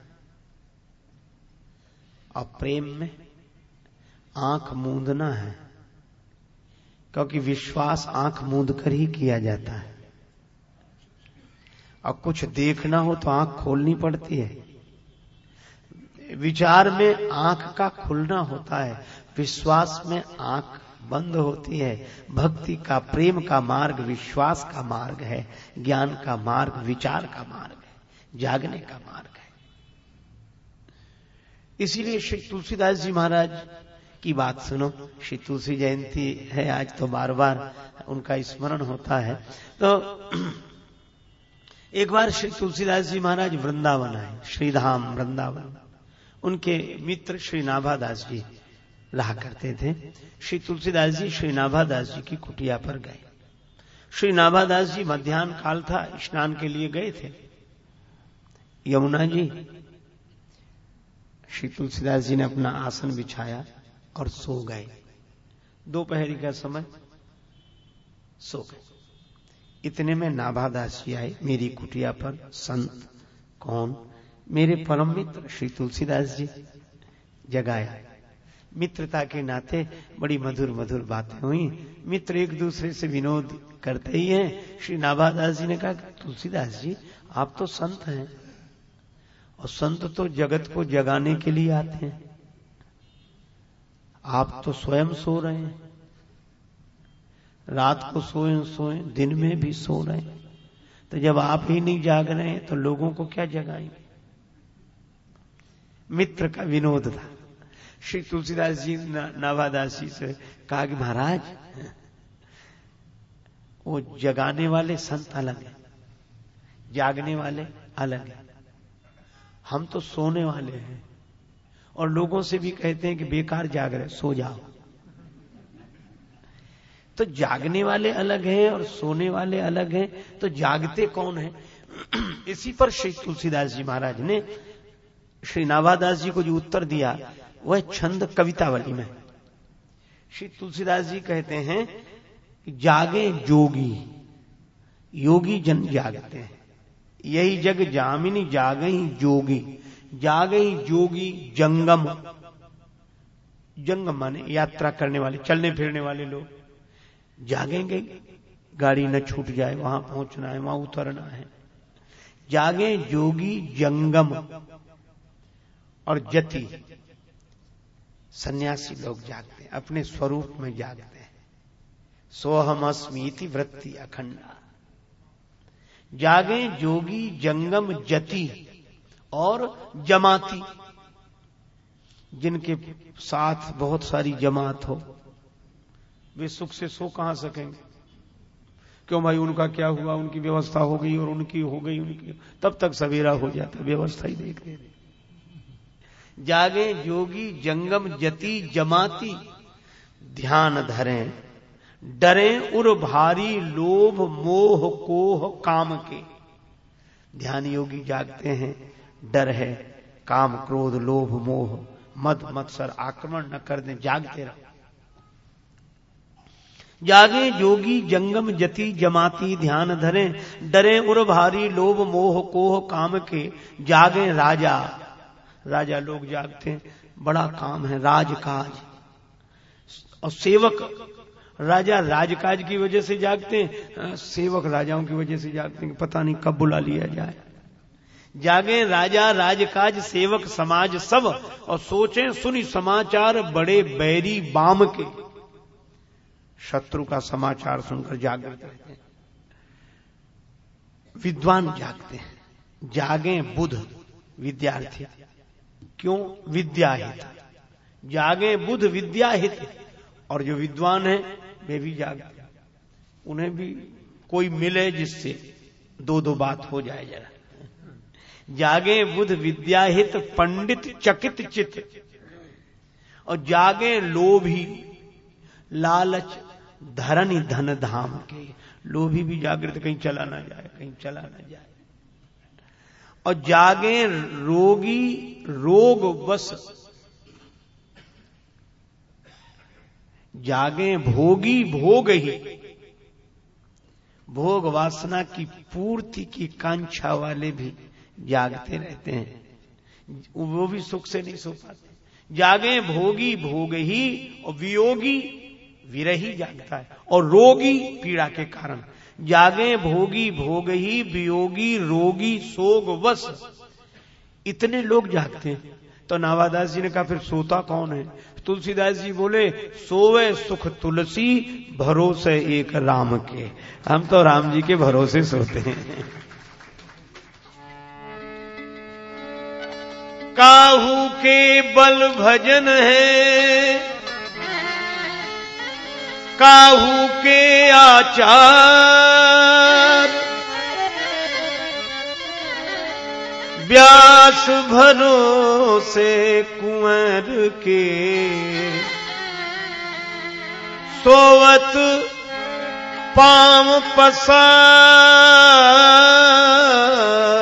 और प्रेम में आँख मूंदना है, क्योंकि विश्वास आँख मूंद कर ही किया जाता है। और कुछ देखना हो तो आँख खोलनी पड़ती है। विचार में आँख का खुलना होता है, विश्वास में आँख बंद होती है। भक्ति का प्रेम का मार्ग, विश्वास का मार्ग है। ज्ञान का मार्ग, विचार का मार्ग है। जागने का मार्ग है। इसीलिए श्री तुलसीदास जी महाराज की बात सुनो। श्री तुलसी जयंती है आज तो बार बार उनका स्मरण होता है। तो एक बार श्री तुलसीदास जी महाराज वृंदावन आए। श्रीधाम वृंदावन। उनके मित्र श्री नाभादास जी। रहा करते थे। श्री तुलसीदास जी, श्री नाभादास जी की कुटिया पर गए। श्री नाभादास जी मध्यान्ह काल था, स्नान के लिए गए थे। यमुना जी, श्री तुलसीदास जी ने अपना आसन बिछाया और सो गए। दोपहरी का समय, सो गए। इतने में नाभादास जी आए, मेरी कुटिया पर, संत, कौन? मेरे परम मित्र श्री तुलसीदास जी जगाया मित्रता के नाते बड़ी मधुर मधुर बातें हुई। मित्र एक दूसरे से विनोद करते ही हैं। श्री नाभादास जी ने कहा, तुलसीदास जी, आप तो संत हैं और संत तो जगत को जगाने के लिए आते हैं। आप तो स्वयं सो रहे हैं। रात को सोए सोए, दिन में भी सो रहे हैं। तो जब आप ही नहीं जाग रहे हैं तो लोगों को क्या जगाएँगे? मित्र का विनोद था। श्री तुलसीदास जी नाभादास जी से कहा कि महाराज, वो जगाने वाले संत अलग है, जागने वाले अलग है। हम तो सोने वाले हैं। और लोगों से भी कहते हैं कि बेकार जाग रहे, सो जाओ। तो जागने वाले अलग हैं और सोने वाले अलग हैं तो जागते कौन है? इसी पर श्री तुलसीदास जी महाराज ने श्री नाभादास जी को जो उत्तर दिया वह छंद कवितावली में। श्री तुलसीदास जी कहते हैं कि जागे जोगी, योगी जन जागते हैं। यही जग जामिनी जागई जोगी जागई जोगी जंगम। जंगम माने यात्रा करने वाले, चलने फिरने वाले लोग। जागेंगे, गाड़ी न छूट जाए, वहाँ पहुँचना है, वहाँ उतरना है। जागे जोगी जंगम और जति। सन्यासी लोग जागते हैं, अपने स्वरूप में जागते हैं। सोहम अस्मीति वृत्ति अखंडा। जागे जोगी जंगम जति और जमाती, जिनके साथ बहुत सारी जमात हो। वे सुख से सो कहाँ सकेंगे? क्यों भाई उनका क्या हुआ? उनकी व्यवस्था हो गई और उनकी हो गई उनकी। तब तक सवेरा हो जाता, व्यवस्था ही देखते थे जागे जोगी जंगम जति जमाती। ध्यान धरें, डरें उर भारी लोभ मोह कोह काम के। ध्यान योगी जागते हैं, डर है, काम क्रोध लोभ मोह, मद मत्सर आक्रमण न कर दें, जागते रहो। जागे जोगी जंगम जति जमाती, ध्यान धरें, डरे उर भारी लोभ मोह कोह काम के। जागे राजा राजा लोग जागते हैं, बड़ा काम है, राजकाज। और सेवक, राजा राजकाज की वजह से जागते हैं सेवक राजाओं की वजह से जागते हैं पता नहीं कब बुला लिया जाए। जागे राजा राजकाज, सेवक समाज सब, और सोचें सुनी समाचार बड़े बैरी बाम के। शत्रु का समाचार सुनकर जागृत रहते विद्वान जागते हैं। जागे बुध, विद्यार्थी। क्यों विद्याहित? जागे बुध विद्याहित और जो विद्वान है, वे भी जागते उन्हें भी कोई मिले जिससे दो दो बात हो जाए जरा। जागे बुध विद्याहित पंडित चकित चित। और जागे लोभी लालच धरनी धन धाम के। लोभी भी जागृत, कहीं चला ना जाए, कहीं चला ना जाए। और जागे रोगी रोग बस। जागे भोगी भोग ही। भोग वासना की पूर्ति की कांक्षा वाले भी जागते रहते हैं। वो भी सुख से नहीं सो पाते। जागे भोगी भोग ही और वियोगी विरही जागता है। और रोगी पीड़ा के कारण। जागे भोगी भोग ही वियोगी रोगी, सोग वस। इतने लोग जागते हैं। तो नावादास जी ने कहा, फिर सोता कौन है? तुलसीदास जी बोले, सोवे सुख तुलसी, भरोसे एक राम के। हम तो राम जी के भरोसे सोते हैं। काहू के बल भजन है काहू के आचार। व्यास भरोसे कुंवर के। सोवत पाम पसार।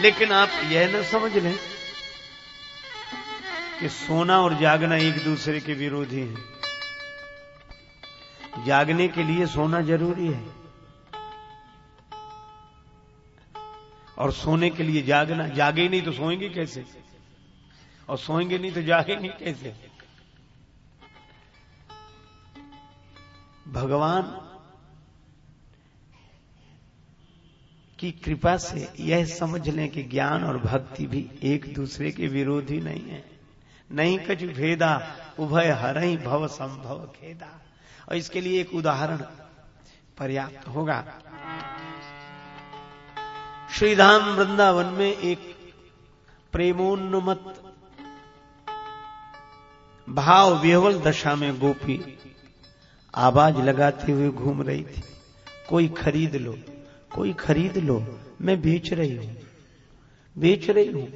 लेकिन आप यह न समझ लें कि सोना और जागना एक दूसरे के विरोधी हैं। जागने के लिए सोना ज़रूरी है और सोने के लिए जागना, जागे नहीं तो सोएँगे कैसे? और सोएँगे नहीं तो जागेंगे कैसे? भगवान की कृपा से यह समझ लें कि ज्ञान और भक्ति भी एक दूसरे के विरोधी नहीं है। नहीं कछ भेदा, उभय हर ही भव संभव खेदा। और इसके लिए एक उदाहरण पर्याप्त होगा। श्रीधाम वृंदावन में एक प्रेमोन्नमत भाव विह्वल दशा में गोपी आवाज़ लगाते हुए घूम रही थी। कोई खरीद लो। कोई खरीद लो, मैं बेच रही हूँ। बेच रही हूँ।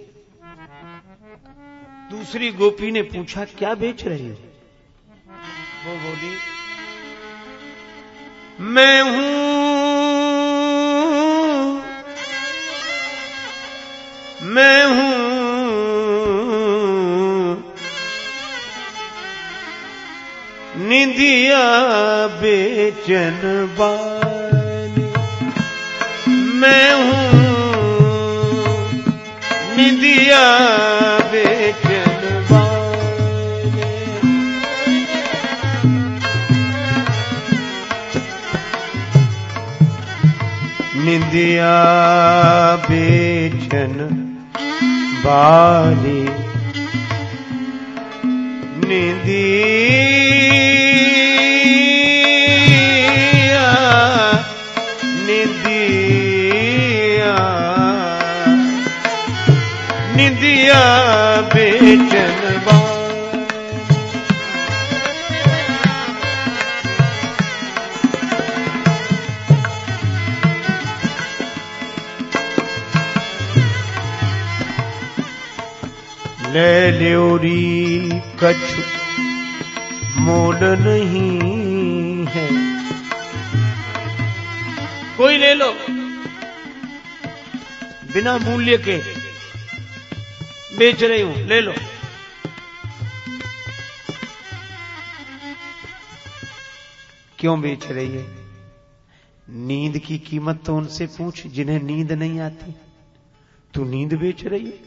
दूसरी गोपी ने पूछा, क्या बेच रही हो? वो बोली, मैं हूँ मैं हूँ, निधिया बेचन बाली मैं हूँ निधिया बेचन बाली निधिया बेचन बाली निदिया निदिया बेचन बा ले ल्योरी कछु मोल नहीं है। कोई ले लो। बिना मूल्य के। बेच रही हूँ, ले लो। क्यों बेच रही है? नींद की कीमत तो उनसे पूछ, जिन्हें नींद नहीं आती। तू नींद बेच रही है?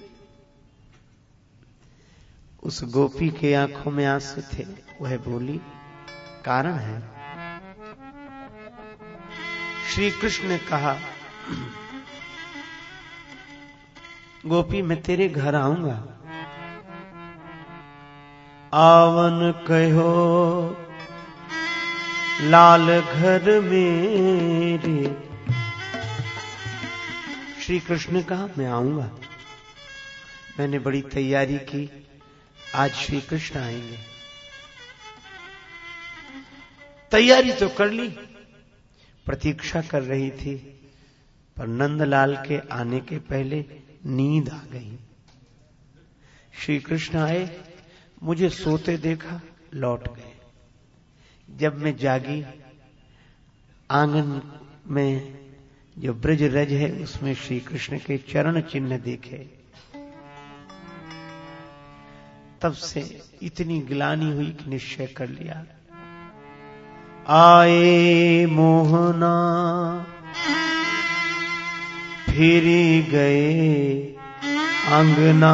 उस गोपी के आँखों में आँसू थे। वह बोली, कारण है। श्री कृष्ण ने कहा गोपी, मैं तेरे घर आऊँगा। आवन कहो, लाल घर मेरे। श्री कृष्ण कहा मैं आऊँगा। मैंने बड़ी तैयारी की, आज श्री कृष्ण आएँगे। तैयारी तो कर ली, प्रतीक्षा कर रही थी, पर नंदलाल के आने के पहले नींद आ गई। श्री कृष्ण आए, मुझे सोते देखा, लौट गए। जब मैं जागी, आँगन में जो ब्रज रज है, उसमें श्री कृष्ण के चरण चिन्ह देखे। तब से इतनी गिलानी हुई कि निश्चय कर लिया। आए मोहना फिर गए अंगना।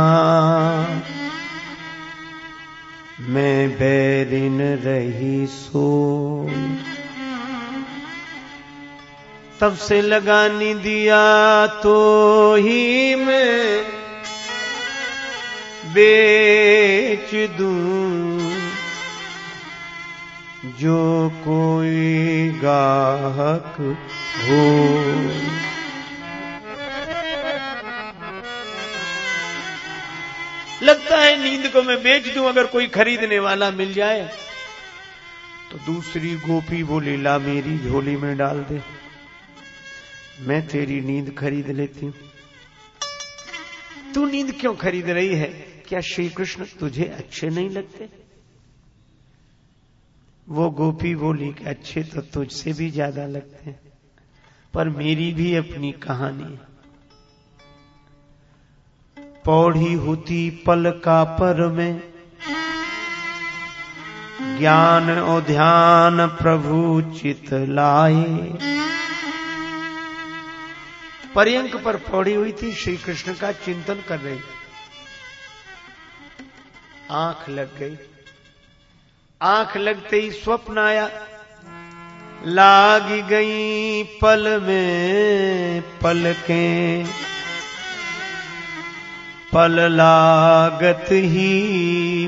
मैं बैरिन रही सो। तब से लगानी दिया तो ही मैं बेच दूँ, जो कोई गाहक हो। लगता है नींद को मैं बेच दूँ, अगर कोई खरीदने वाला मिल जाए तो दूसरी गोपी बोली, ला मेरी झोली में डाल दे, मैं तेरी नींद खरीद लेती हूँ। तू नींद क्यों खरीद रही है? क्या श्री कृष्ण तुझे अच्छे नहीं लगते? वो गोपी बोली कि अच्छे तो तुझसे भी ज़्यादा लगते हैं, पर मेरी भी अपनी कहानी है। पौड़ी होती पल का पर में। ज्ञान और ध्यान प्रभु चित लाए। पर्यंक पर पौड़ी हुई थी श्री कृष्ण का चिंतन कर रही आँख लग गई। आँख लगते ही स्वप्न आया। लाग गई पल में पलकें पल लागत ही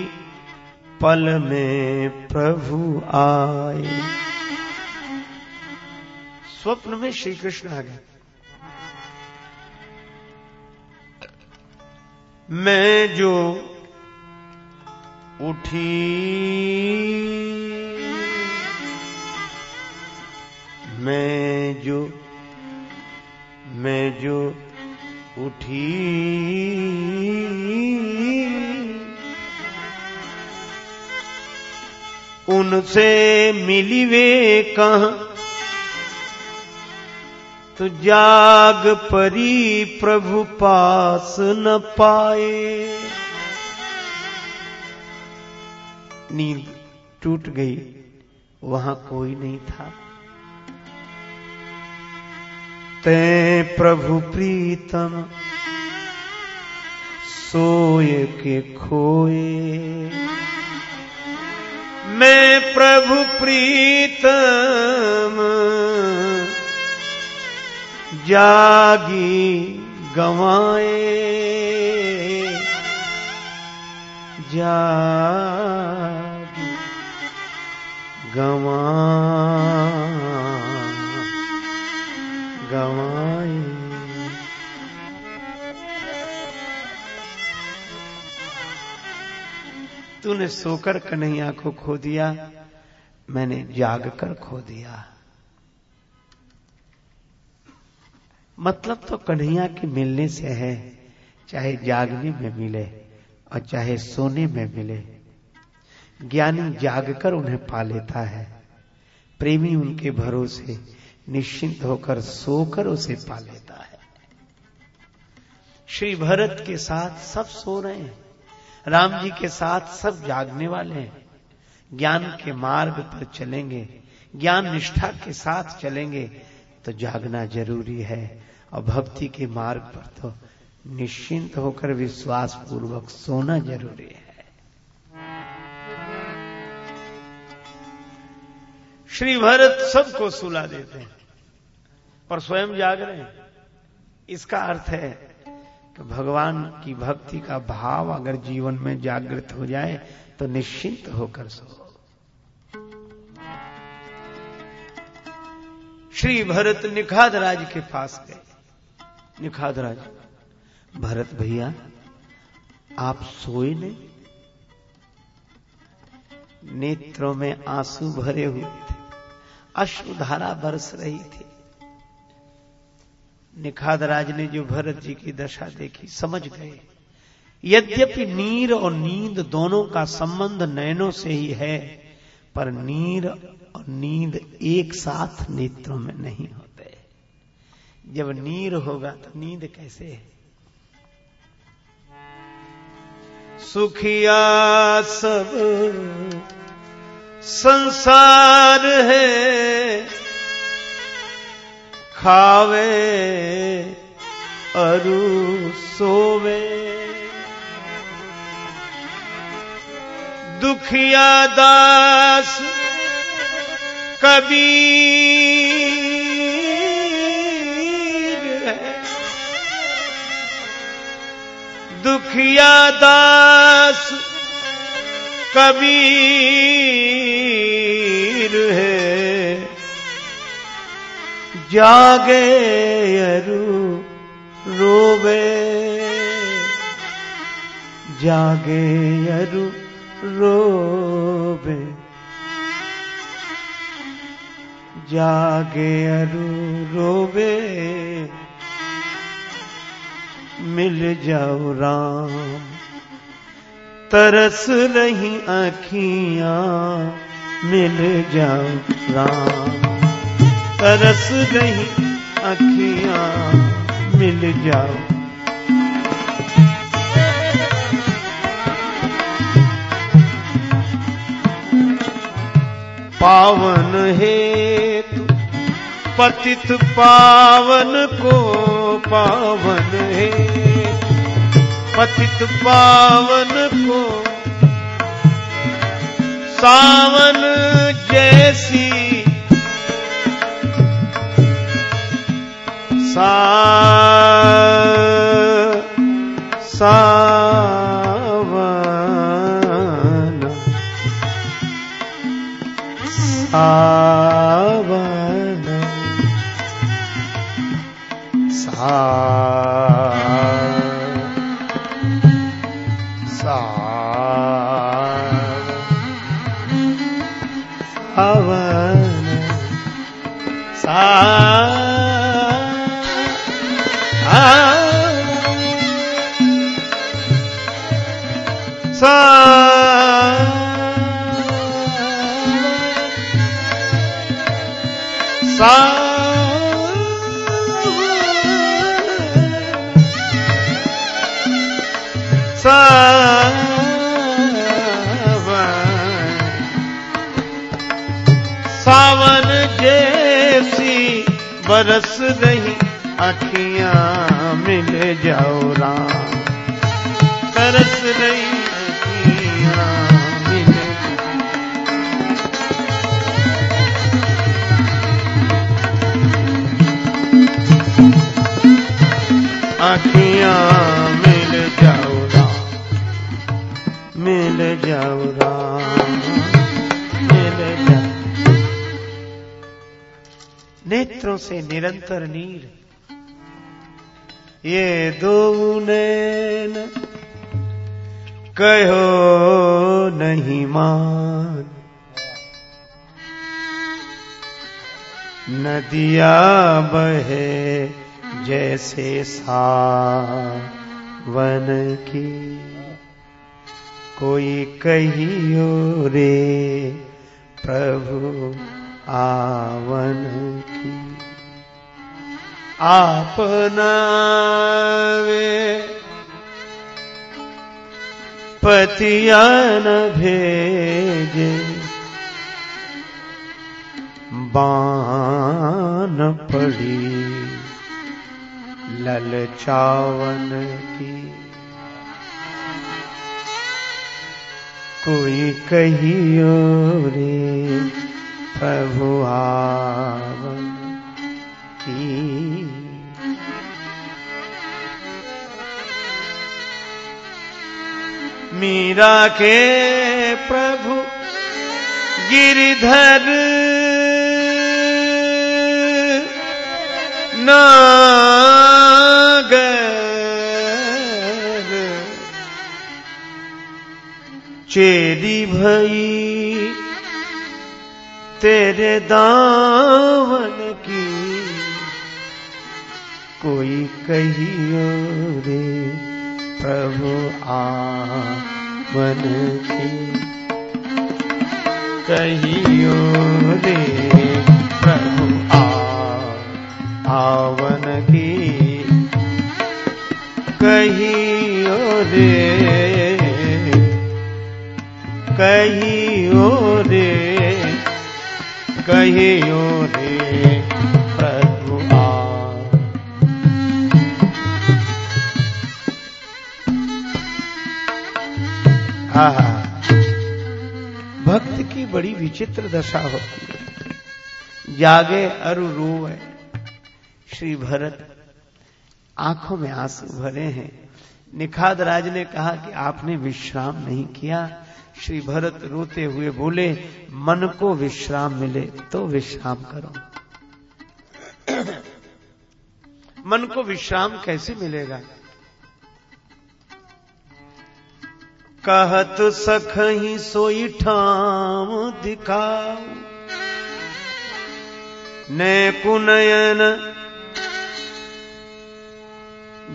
पल में प्रभु आए। स्वप्न में श्री कृष्ण आ गए। मैं जो उठी, मैं जो मैं जो उठी। उनसे मिली वे कहा? तो जाग परी प्रभु पास न पाए। नींद टूट गई, वहाँ कोई नहीं था। ते प्रभु प्रीतम सोय के खोए। मैं प्रभु प्रीतम जागी गवाए। जागी गवा गवाए तूने सोकर कन्हैया को खो दिया, मैंने जाग कर खो दिया। मतलब तो कन्हैया के मिलने से है, चाहे जागने में मिले और चाहे सोने में मिले। ज्ञानी जागकर उन्हें पा लेता है, प्रेमी उनके भरोसे निश्चिंत होकर सोकर उसे पा लेता है। श्री भरत के साथ सब सो रहे हैं। राम जी के साथ सब जागने वाले हैं। ज्ञान के मार्ग पर चलेंगे, ज्ञान निष्ठा के साथ चलेंगे तो जागना ज़रूरी है। और भक्ति के मार्ग पर तो निश्चिंत होकर विश्वास पूर्वक सोना ज़रूरी है। श्री भरत सबको सुला देते हैं। पर स्वयं जाग रहे हैं। इसका अर्थ है कि भगवान की भक्ति का भाव अगर जीवन में जागृत हो जाए तो निश्चिंत होकर सो। श्री भरत निखाद राज के पास गए। निखाद राज भरत भैया, आप सोए नहीं? नेत्रों में आँसू भरे हुए थे। अश्रुधारा बरस रही थी। निखाद राज ने जो भरत जी की दशा देखी, समझ गए। यद्यपि नीर और नींद दोनों का संबंध नयनों से ही है, पर नीर और नींद एक साथ नेत्रों में नहीं होते। जब नीर होगा तो नींद कैसे है? सुखिया सब संसार है खावे अरु सोवे। दुखिया दास कबीर दुखिया दास कबीर है। जागे अरु रोवे। जागे अरु रोवे। जागे अरु रोवे। मिल जाओ राम। तरस रही आखियाँ, मिल जाओ राम। तरस रही आखियाँ, मिल जाओ। पावन हेतु पतित पावन को पावन है। पतित पावन को सावन जैसी सा सावन। सावन सा सावन। जैसी बरस रही अखियाँ मिल जाओ राम। तरस रही अखियाँ मिल अखियाँ नेत्रों से निरंतर नीर ये दो नैन कहो नहीं मान। नदिया बहे जैसे सावन की। कोई कहियो रे, प्रभु आवन की। आपना वे पतिया न भेजे बान पड़ी ललचावन की। कोई कहियो रे प्रभु की। मीरा के प्रभु गिरिधर नागर चेरी भई, तेरे दावन की कोई कहियो रे प्रभु आवन की। कहियो रे प्रभु आ आवन की। कहियो रे कहियो रे कहियो रे, प्रभु आ। भक्त की बड़ी विचित्र दशा होती है। जागे अरु रोए, श्री भरत, आँखों में आँसू भरे हैं। निखाद राज ने कहा कि आपने विश्राम नहीं किया श्री भरत रोते हुए बोले, मन को विश्राम मिले तो विश्राम करो। मन को विश्राम कैसे मिलेगा? कहत सख ही सोई ठाम दिखाओ ने कुनयन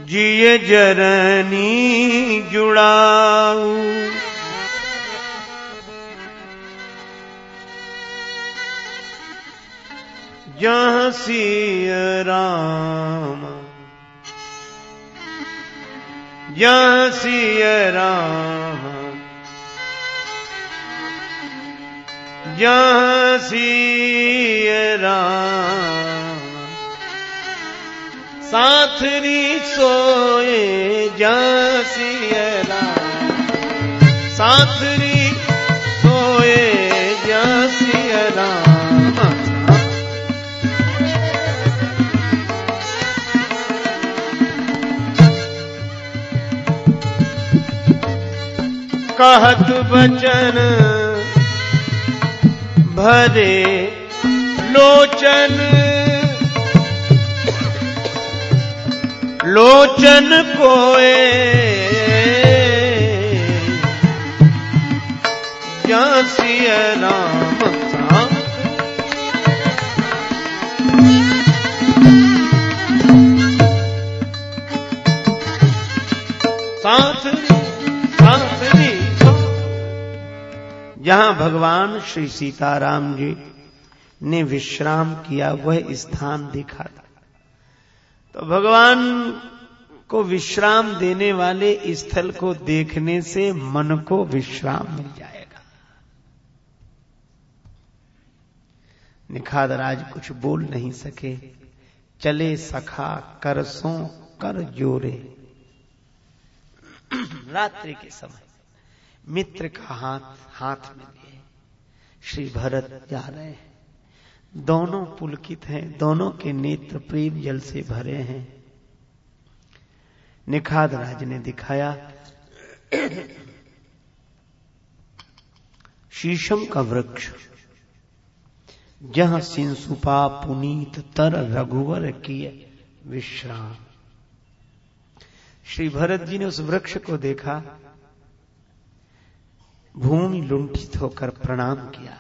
जिय जरनी जुड़ाऊ। जहाँ सिय राम। जहाँ सिय राम। जहाँ सिय राम। साथरी सोए जहाँ सिय राम। साथरी सोए कहत बचन भरे लोचन। लोचन कोए। सिय राम जहाँ भगवान श्री सीताराम जी ने विश्राम किया, वह स्थान दिखा था। तो भगवान को विश्राम देने वाले स्थल को देखने से मन को विश्राम मिल जाएगा। निखाद राज कुछ बोल नहीं सके। चले सखा करसों कर जोरे। रात्रि के समय। मित्र का हाथ हाथ में लिए। श्री भरत जा रहे हैं। दोनों पुलकित हैं, दोनों के नेत्र प्रेम जल से भरे हैं। निखाद राज ने दिखाया, शीशम का वृक्ष, जहाँ सिंसुपा पुनीत तर रघुवर किए विश्राम। श्री भरत जी ने उस वृक्ष को देखा भूमि लुंठित होकर प्रणाम किया।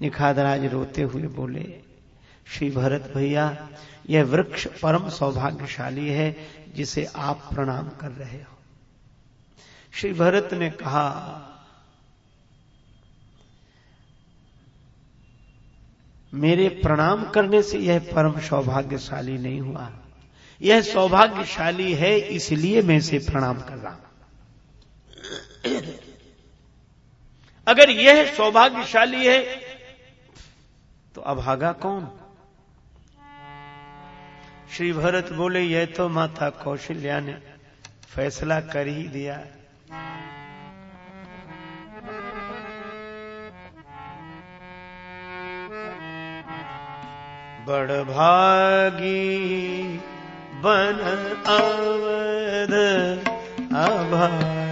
निखादराज रोते हुए बोले, श्री भरत भैया, यह वृक्ष परम सौभाग्यशाली है जिसे आप प्रणाम कर रहे हो। श्री भरत ने कहा, मेरे प्रणाम करने से यह परम सौभाग्यशाली नहीं हुआ। यह सौभाग्यशाली है इसलिए मैं इसे प्रणाम कर रहा हूँ। अगर यह सौभाग्यशाली है तो अभागा कौन? श्री भरत बोले, यह तो माता कौशल्या ने फैसला कर ही दिया। बड़ भागी बन अवध अभागी।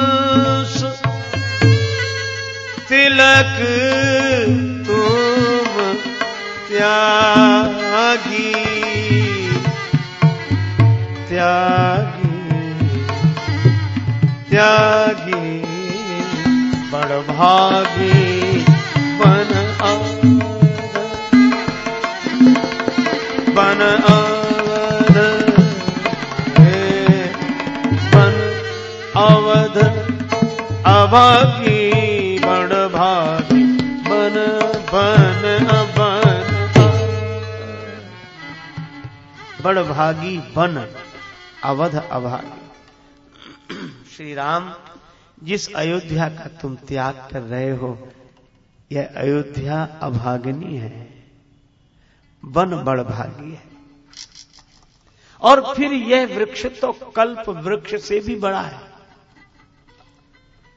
तिलक तुम त्यागी त्यागी त्यागी बड़ भागी बन अवध बन अवध बन अवध अभागी बड़ भागी बन अवध अभागी। श्री राम जिस अयोध्या का तुम त्याग कर रहे हो, यह अयोध्या अभागनी है। वन बड़ भागी है। और फिर यह वृक्ष तो कल्प वृक्ष से भी बड़ा है।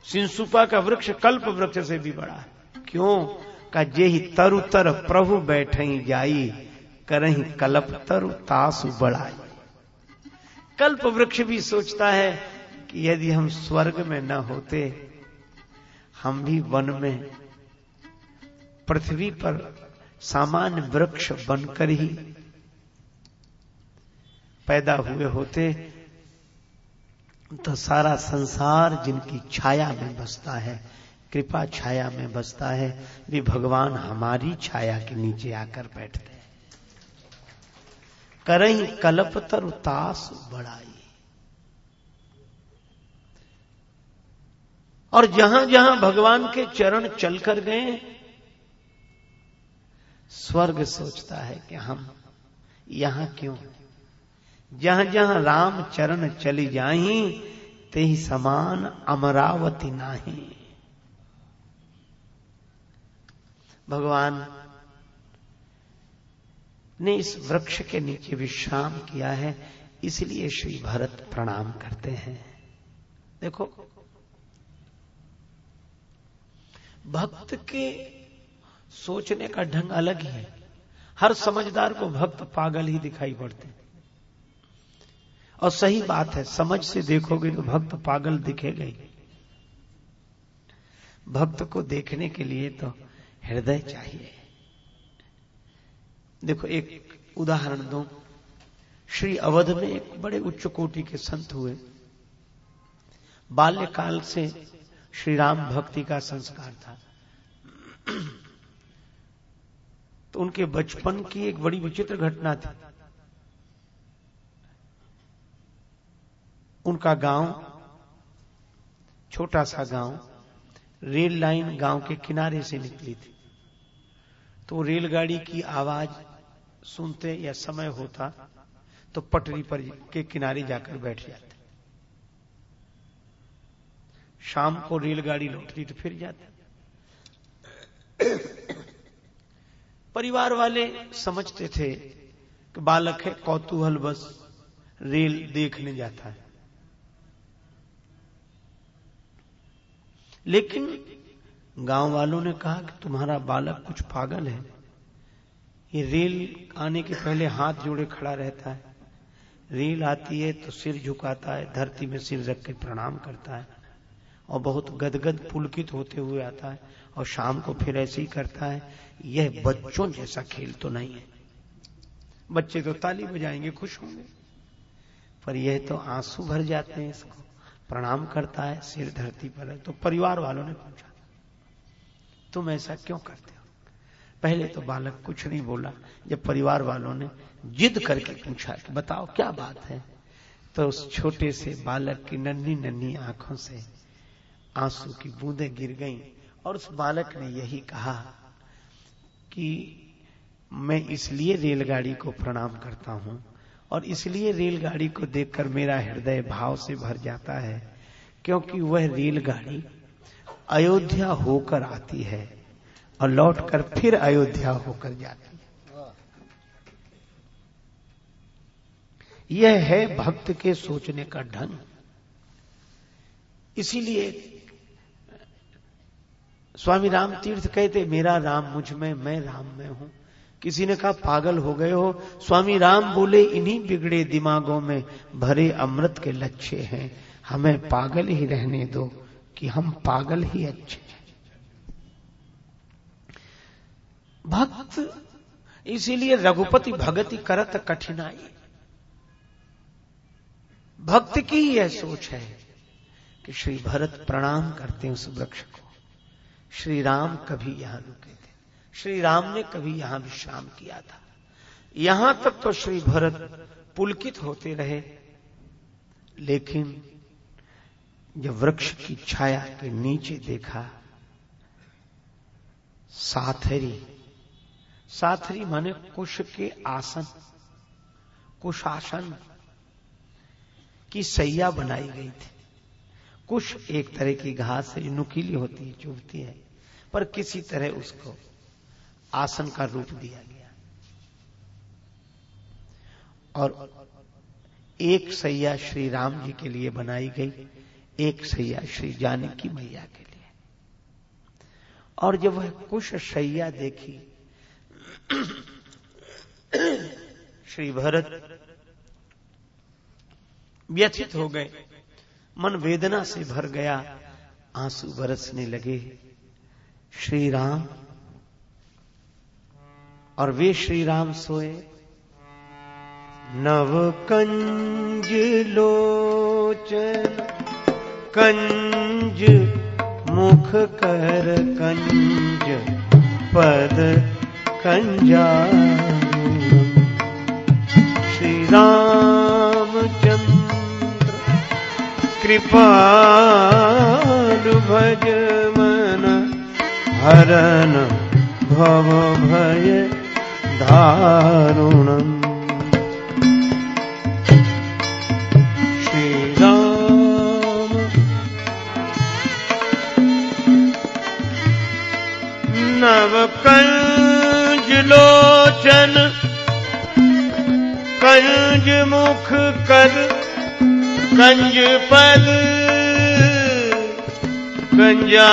सिंसुपा का वृक्ष कल्प वृक्ष से भी बड़ा है। क्यों? का जे ही तरु तर प्रभु बैठे जाई करही कल्प तरु तासु बढ़ाई कल्प वृक्ष भी सोचता है कि यदि हम स्वर्ग में न होते, हम भी वन में, पृथ्वी पर सामान्य वृक्ष बनकर ही पैदा हुए होते तो सारा संसार जिनकी छाया में बसता है, कृपा छाया में बसता है भी भगवान हमारी छाया के नीचे आकर बैठते करही कल्पतर तास बढ़ाई। और जहाँ जहाँ भगवान के चरण चलकर गए, स्वर्ग सोचता है कि हम यहाँ क्यों? जहाँ जहाँ राम चरण चली जाही ते ही समान अमरावती नाही। भगवान ने इस वृक्ष के नीचे विश्राम किया है, इसलिए श्री भरत प्रणाम करते हैं। देखो, भक्त के सोचने का ढंग अलग ही है। हर समझदार को भक्त पागल ही दिखाई पड़ते हैं। और सही बात है, समझ से देखोगे तो भक्त पागल दिखेगा ही। भक्त को देखने के लिए तो हृदय चाहिए। देखो, एक उदाहरण दो। श्री अवध में एक बड़े उच्च कोटि के संत हुए। बाल्यकाल से श्री राम भक्ति का संस्कार था। तो उनके बचपन की एक बड़ी विचित्र घटना थी। उनका गाँव, छोटा सा गाँव, रेल लाइन गाँव के किनारे से निकली थी। तो रेलगाड़ी की आवाज़ सुनते या समय होता तो पटरी पर के किनारे जाकर बैठ जाते। शाम को रेलगाड़ी लौटती तो फिर जाते। परिवार वाले समझते थे कि बालक है, कौतूहल बस रेल देखने जाता है। लेकिन गाँव वालों ने कहा कि तुम्हारा बालक कुछ पागल है। ये रेल आने के पहले हाथ जोड़े खड़ा रहता है। रेल आती है तो सिर झुकाता है, धरती में सिर रख के प्रणाम करता है और बहुत गदगद पुलकित होते हुए आता है और शाम को फिर ऐसे ही करता है। यह बच्चों जैसा खेल तो नहीं है। बच्चे तो ताली बजाएँगे, खुश होंगे। पर यह तो आँसू भर जाते हैं इसको। प्रणाम करता है, सिर धरती पर है। तो परिवार वालों ने पूछा, तुम ऐसा क्यों करते? पहले तो बालक कुछ नहीं बोला, जब परिवार वालों ने जिद करके पूछा कि बताओ क्या बात है? तो उस छोटे से बालक की नन्ही नन्ही आँखों से आँसू की बूंदें गिर गईं और उस बालक ने यही कहा कि मैं इसलिए रेलगाड़ी को प्रणाम करता हूँ और इसलिए रेलगाड़ी को देखकर मेरा हृदय भाव से भर जाता है, क्योंकि वह रेलगाड़ी अयोध्या होकर आती है। और लौटकर फिर अयोध्या होकर जाती है। यह है भक्त के सोचने का ढंग। इसीलिए स्वामी राम तीर्थ कहते, मेरा राम मुझमें, मैं राम में हूँ। किसी ने कहा, पागल हो गए हो। स्वामी राम बोले, इन्हीं बिगड़े दिमागों में भरे अमृत के लच्छे हैं। हमें पागल ही रहने दो कि हम पागल ही अच्छे हैं। भक्त। इसीलिए रघुपति भगति करत कठिनाई। भक्त की यह सोच है कि श्री भरत प्रणाम करते हैं उस वृक्ष को। श्री राम कभी यहाँ रुके थे। श्री राम ने कभी यहाँ विश्राम किया था। यहाँ तक तो श्री भरत पुलकित होते रहे। लेकिन जब वृक्ष की छाया के नीचे देखा, साथरी साथरी माने कुश के आसन, कुशासन की सैया बनाई गई थी। कुश एक तरह की घास है, नुकीली होती है, चुभती है, पर किसी तरह उसको आसन का रूप दिया गया। और एक सैया श्री राम जी के लिए बनाई गई, एक सैया श्री जानकी मैया के लिए। और जब वह कुश सैया देखी श्री भरत व्यथित हो गए। मन वेदना से भर गया। आँसू बरसने लगे। श्री राम और वे श्री राम सोए। नव कंज लोचन, कंज मुख कर कंज पद कंजा श्री रामचंद्र कृपालु भज मन हरन भव भय दारुणम् लोचन कंज मुख कर कंज पद कंजा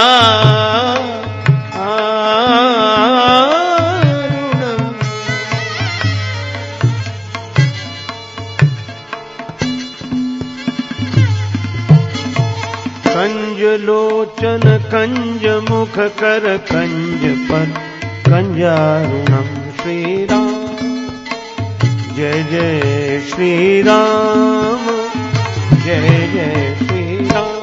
कंज लोचन कंज मुख कर कंज पर कंजारुणम श्री राम जय जय श्री राम जय जय श्री राम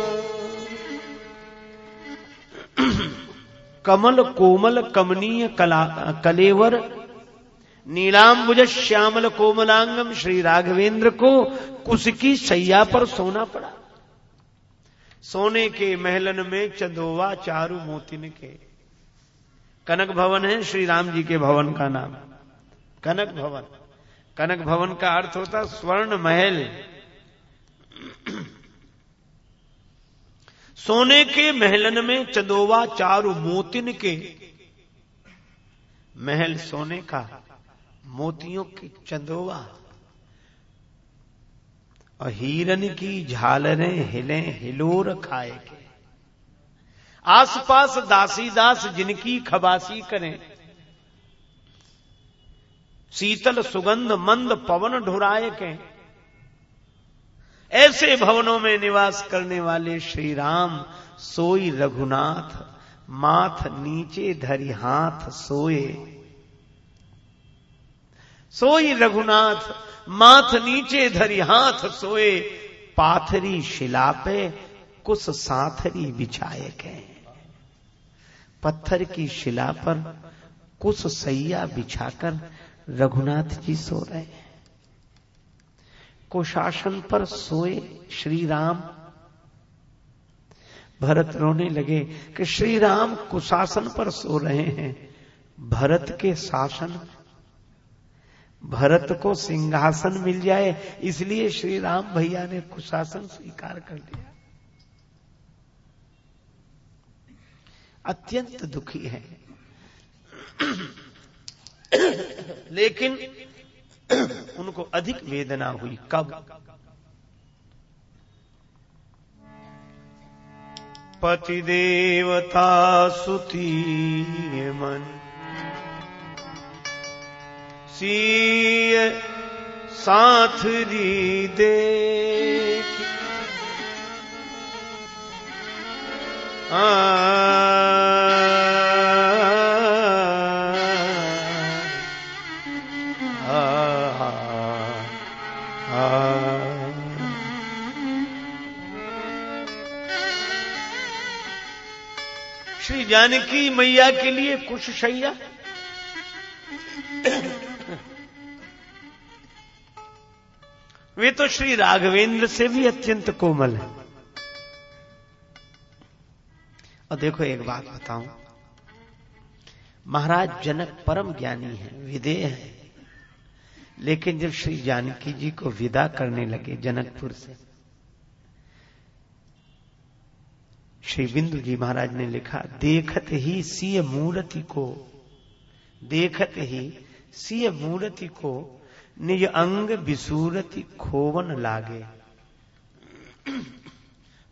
कमल कोमल कमनीय कला, कलेवर। नीलाम्बुज श्यामल कोमलांगम श्री राघवेंद्र को कुश की सैया पर सोना पड़ा। सोने के महलन में चंदोवा चारू मोतिन के। कनक भवन है, श्री राम जी के भवन का नाम। कनक भवन। कनक भवन का अर्थ होता स्वर्ण महल। सोने के महलन में चंदोवा चारू मोतिन के महल सोने का, मोतियों की चंदोवा। और हीरन की झालरें हिले, हिलोर खाए के। आसपास दासी दास जिनकी खबासी करें। शीतल सुगंध मंद पवन ढुराए के ऐसे भवनों में निवास करने वाले श्री राम, सोई रघुनाथ, माथ नीचे धरी हाथ सोए। सोई रघुनाथ, माथ नीचे धरी हाथ सोए, पाथरी शिला पे कुछ साथरी बिछाए गए पत्थर की शिला पर कुछ सैया बिछाकर रघुनाथ जी सो रहे हैं। कुशासन पर सोए श्री राम भरत रोने लगे कि श्री राम कुशासन पर सो रहे हैं। भरत के शासन। भरत को सिंहासन मिल जाए, इसलिए श्री राम भैया ने कुशासन स्वीकार कर लिया। अत्यंत दुखी है। लेकिन उनको अधिक वेदना हुई। कब? पति देवता सुती मन। सीय साथरी देख। श्री जानकी मैया के लिए कुछ शैया। वे तो श्री राघवेंद्र से भी अत्यंत कोमल है। और देखो एक बात बताऊँ। महाराज जनक परम ज्ञानी है विदेह है। लेकिन जब श्री जानकी जी को विदा करने लगे जनकपुर से, श्री बिंदु जी महाराज ने लिखा, देखत ही सीय मूर्ति को, देखत ही सीय मूर्ति को निज अंग विसूरति खोवन लागे।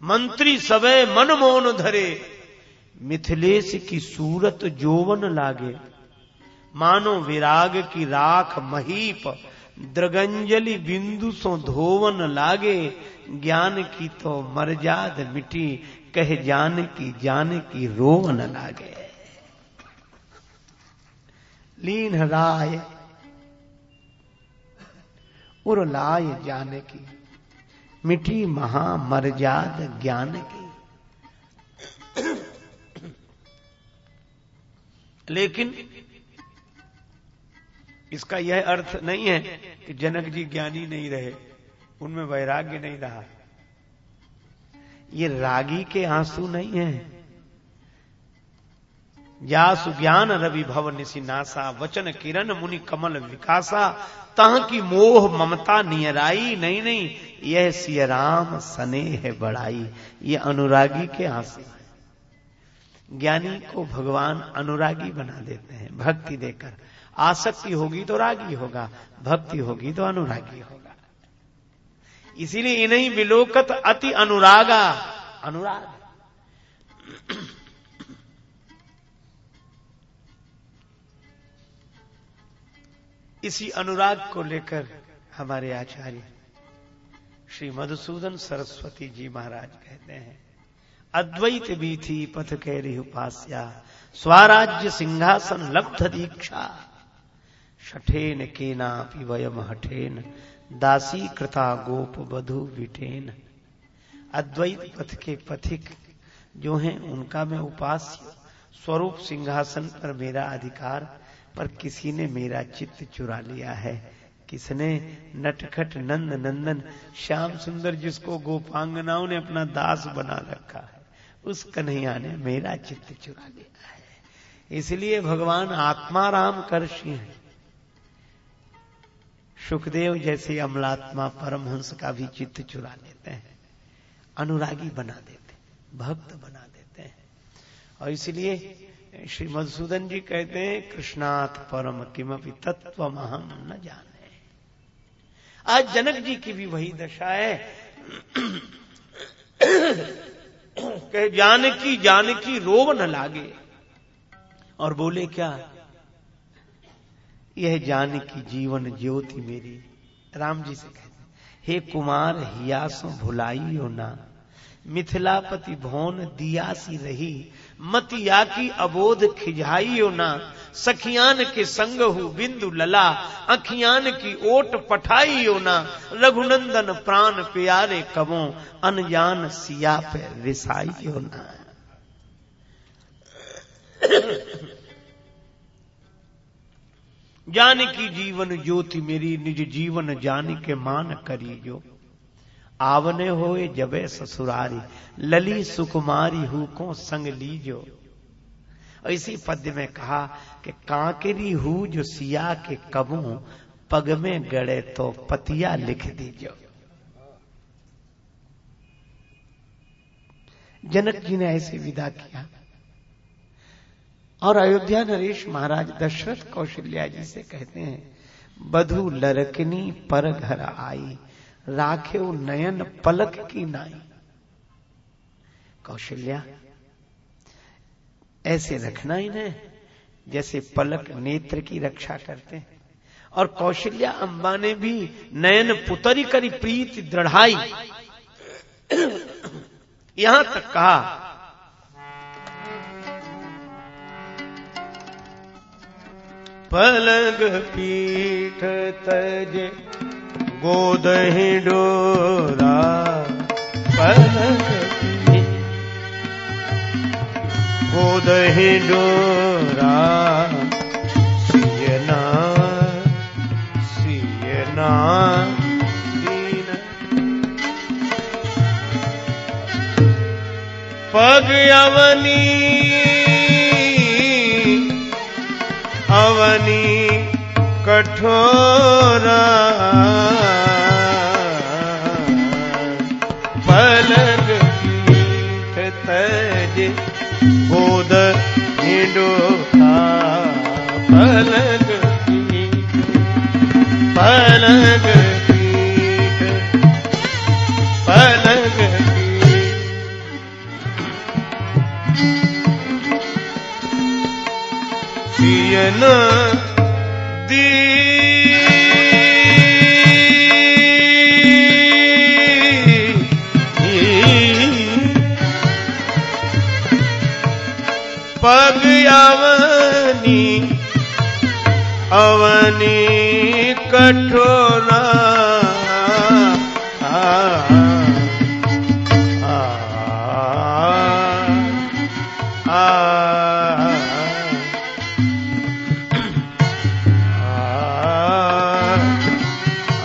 मंत्री सवे मन मोन धरे। मिथिलेश की सूरत जोवन लागे। मानो विराग की राख महीप द्रगंजलि बिंदु सो धोवन लागे। ज्ञान की तो मरजाद मिटी, कह जान की जान की रोवन लागे। लीन राय, उर लाय जान की। मिठी महा मरजाद ज्ञान की। लेकिन इसका यह अर्थ नहीं है कि जनक जी ज्ञानी नहीं रहे, उनमें वैराग्य नहीं रहा। ये रागी के आँसू नहीं है। या सुज्ञान रवि भव निशिनासा वचन किरण मुनि कमल विकासा, तह की मोह ममता नियराई। नहीं नहीं, यह सियराम सने है बड़ाई ये अनुरागी के आँसू। ज्ञानी को भगवान अनुरागी बना देते हैं, भक्ति देकर। आसक्ति होगी तो रागी होगा, भक्ति होगी तो अनुरागी होगा। इसीलिए इन्हीं विलोकत अति अनुरागा, अनुराग। इसी अनुराग को लेकर हमारे आचार्य श्री मधुसूदन सरस्वती जी महाराज कहते हैं अद्वैत भी थी पथ कैरि उपास्या, स्वराज्य सिंहासन लब्ध दीक्षा। शठेन केना वयम हठेन, दासी कृता गोप बधु विठेन अद्वैत पथ के पथिक जो हैं, उनका मैं उपास्य। स्वरूप सिंहासन पर मेरा अधिकार, पर किसी ने मेरा चित्त चुरा लिया है। किसने नटखट नंद नंदन, श्याम सुंदर जिसको गोपांगनाओं ने अपना दास बना रखा है। उस कन्हैया ने मेरा चित्त चुरा लिया है। इसलिए भगवान आत्मा राम कर्षि है। सुखदेव जैसे अमलात्मा परमहंस का भी चित्त चुरा लेते हैं। अनुरागी बना देते हैं, भक्त बना देते हैं। और इसलिए श्री मधुसूदन जी कहते हैं कृष्णाथ परम किमपि तत्व हम न जाने। आज जनक जी की भी वही दशा है। कह, जानकी जानकी रोव न लागे। और बोले, क्या? यह जानकी जीवन ज्योति मेरी। राम जी से कहते हे कुमार, हियासो भुलाई भुलाइयो ना। मिथिलापति भौन दियासी रही। मतिया की अबोध खिझाई खिझाइयो ना। सखियान के संग हु, बिंदु लला। अखियान की ओट पठाइयो ना रघुनंदन प्राण प्यारे कबो। अनजान सिया पे रिसाइयो ना जान की जीवन ज्योति मेरी, निज जीवन जान के मान करी जो। आवने होए जबे ससुरारी। लली सुकुमारी हु को संग लीजो इसी पद्य में कहा कि कांकरी हु जो सिया के कबू पग में गड़े तो पतिया लिख दीजो जनक जी ने ऐसे विदा किया। और अयोध्या नरेश महाराज दशरथ कौशल्या जी से कहते हैं, बधु लरकनी पर घर आई राखे नयन पलक की नाई। कौशल्या ऐसे रखना इन्हें जैसे पलक नेत्र की रक्षा करते हैं। और कौशल्या अंबा ने भी नयन पुतरी करी प्रीति दृढ़ाई। यहाँ तक कहा, पलग पीठ तज गोदहि डोरा गोदहि डोरा सियना सियना दीन। पग अवनी अवनी कठोरा। हिडो पलग पीठ पलग पीठ पलग पीठ दी। पग अवनी अवनी कठोरा।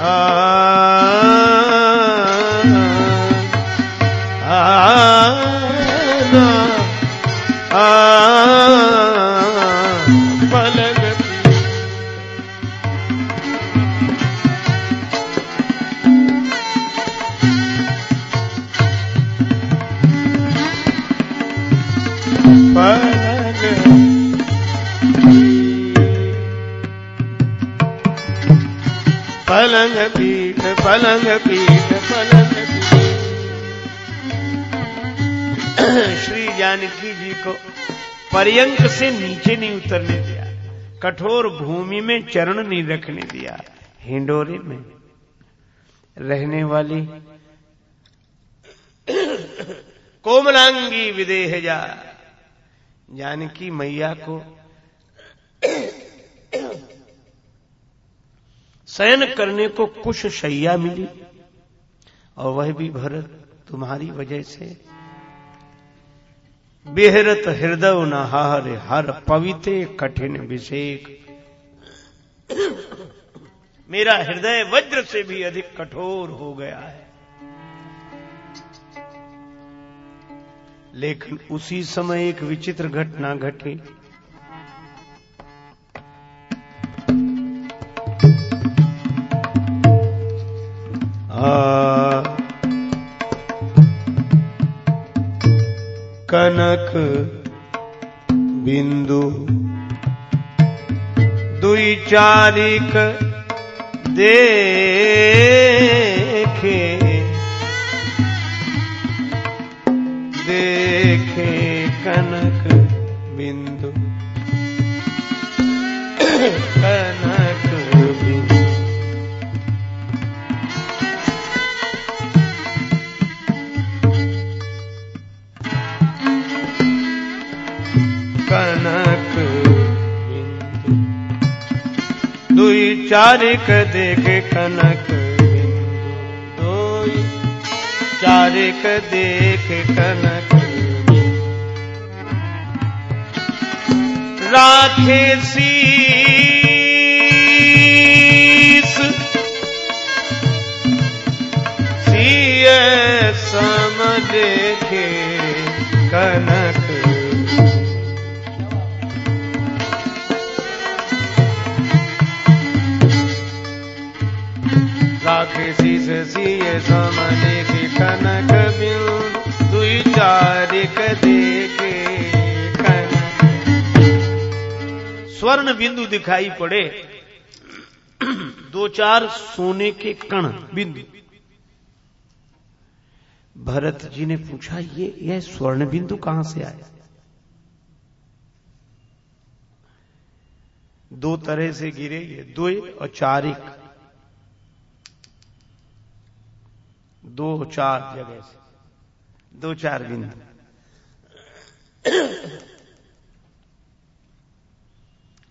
आ, पर्यंक से नीचे नहीं उतरने दिया। कठोर भूमि में चरण नहीं रखने दिया। हिंडोरे में रहने वाली कोमलांगी विदेह जा, जानकी मैया को शयन करने को कुछ शैया मिली, और वह भी भरत, तुम्हारी वजह से बेहरत हृदय न हर हर पवित्र कठिन विषेक। मेरा हृदय वज्र से भी अधिक कठोर हो गया है। लेकिन उसी समय एक विचित्र घटना घटी। कनक बिंदु। दुई चारिक देखे। देखे कनक बिंदु। कनक चारिक देख कनक दुई चारिक देख कनक राखे शीस सिय सम देखे कनक बिंदु चारिक देखे स्वर्ण बिंदु दिखाई पड़े। दो चार सोने के कण बिंदु। भरत जी ने पूछा, ये, यह स्वर्ण बिंदु कहाँ से आया? दो तरह से गिरे, ये दो और चारिक दो चार जगह से। दो चार बिंदु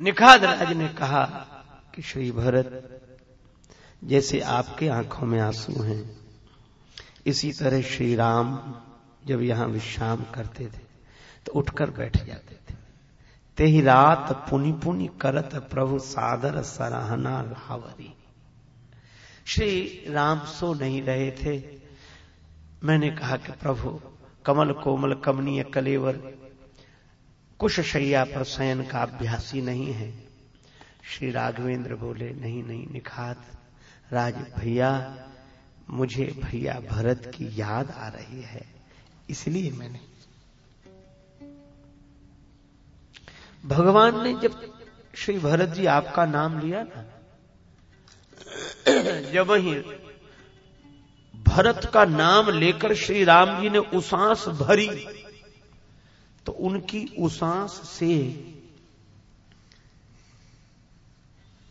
निखाद राज ने कहा कि श्री भरत, जैसे आपके आँखों में आँसू हैं, इसी तरह श्री राम जब यहाँ विश्राम करते थे तो उठकर बैठ जाते थे। ते ही रात पुनि पुनि करत प्रभु सादर सराहना लावरी श्री राम सो नहीं रहे थे। मैंने कहा कि प्रभु, कमल कोमल कमनीय कलेवर, कुश शैया पर शयन का अभ्यासी नहीं है। श्री राघवेंद्र बोले, नहीं नहीं, निखात, राज भैया, मुझे भैया भरत की याद आ रही है, इसलिए मैंने भगवान ने जब श्री भरत जी आपका नाम लिया ना जब वही भरत का नाम लेकर श्री राम जी ने उसास भरी तो उनकी उसास से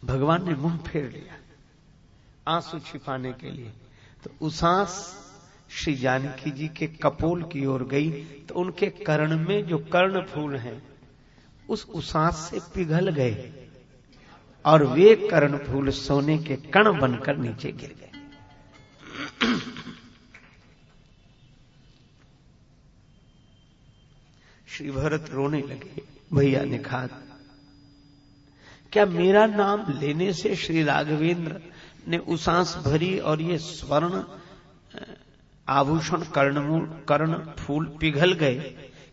भगवान ने मुँह फेर लिया आँसू छिपाने के लिए। तो उसास श्री जानकी जी के कपोल की ओर गई तो उनके कर्ण में जो कर्ण फूल हैं, उस उसास से पिघल गए। और वे कर्ण फूल सोने के कण बनकर नीचे गिर गए। श्री भरत रोने लगे, भैया ने कहा क्या मेरा नाम लेने से श्री राघवेंद्र ने उसास भरी और ये स्वर्ण आभूषण कर्णमूल कर्ण फूल पिघल गए?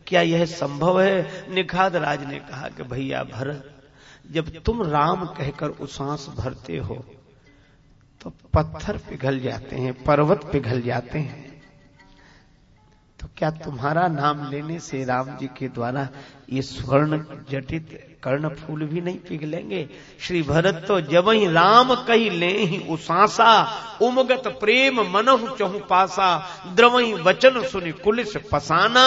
क्या यह संभव है? निखाद राज ने कहा कि, भैया भरत जब तुम राम कहकर उसास भरते हो तो पत्थर पिघल जाते हैं, पर्वत पिघल जाते हैं। तो क्या तुम्हारा नाम लेने से राम जी के द्वारा ये स्वर्ण जटित कर्ण फूल भी नहीं पिघलेंगे? श्री भरत तो जब ही राम कही ले ही उसासा, उमगत प्रेम मनहु चहु पासा, द्रवई वचन सुनि कुलिस पसाना,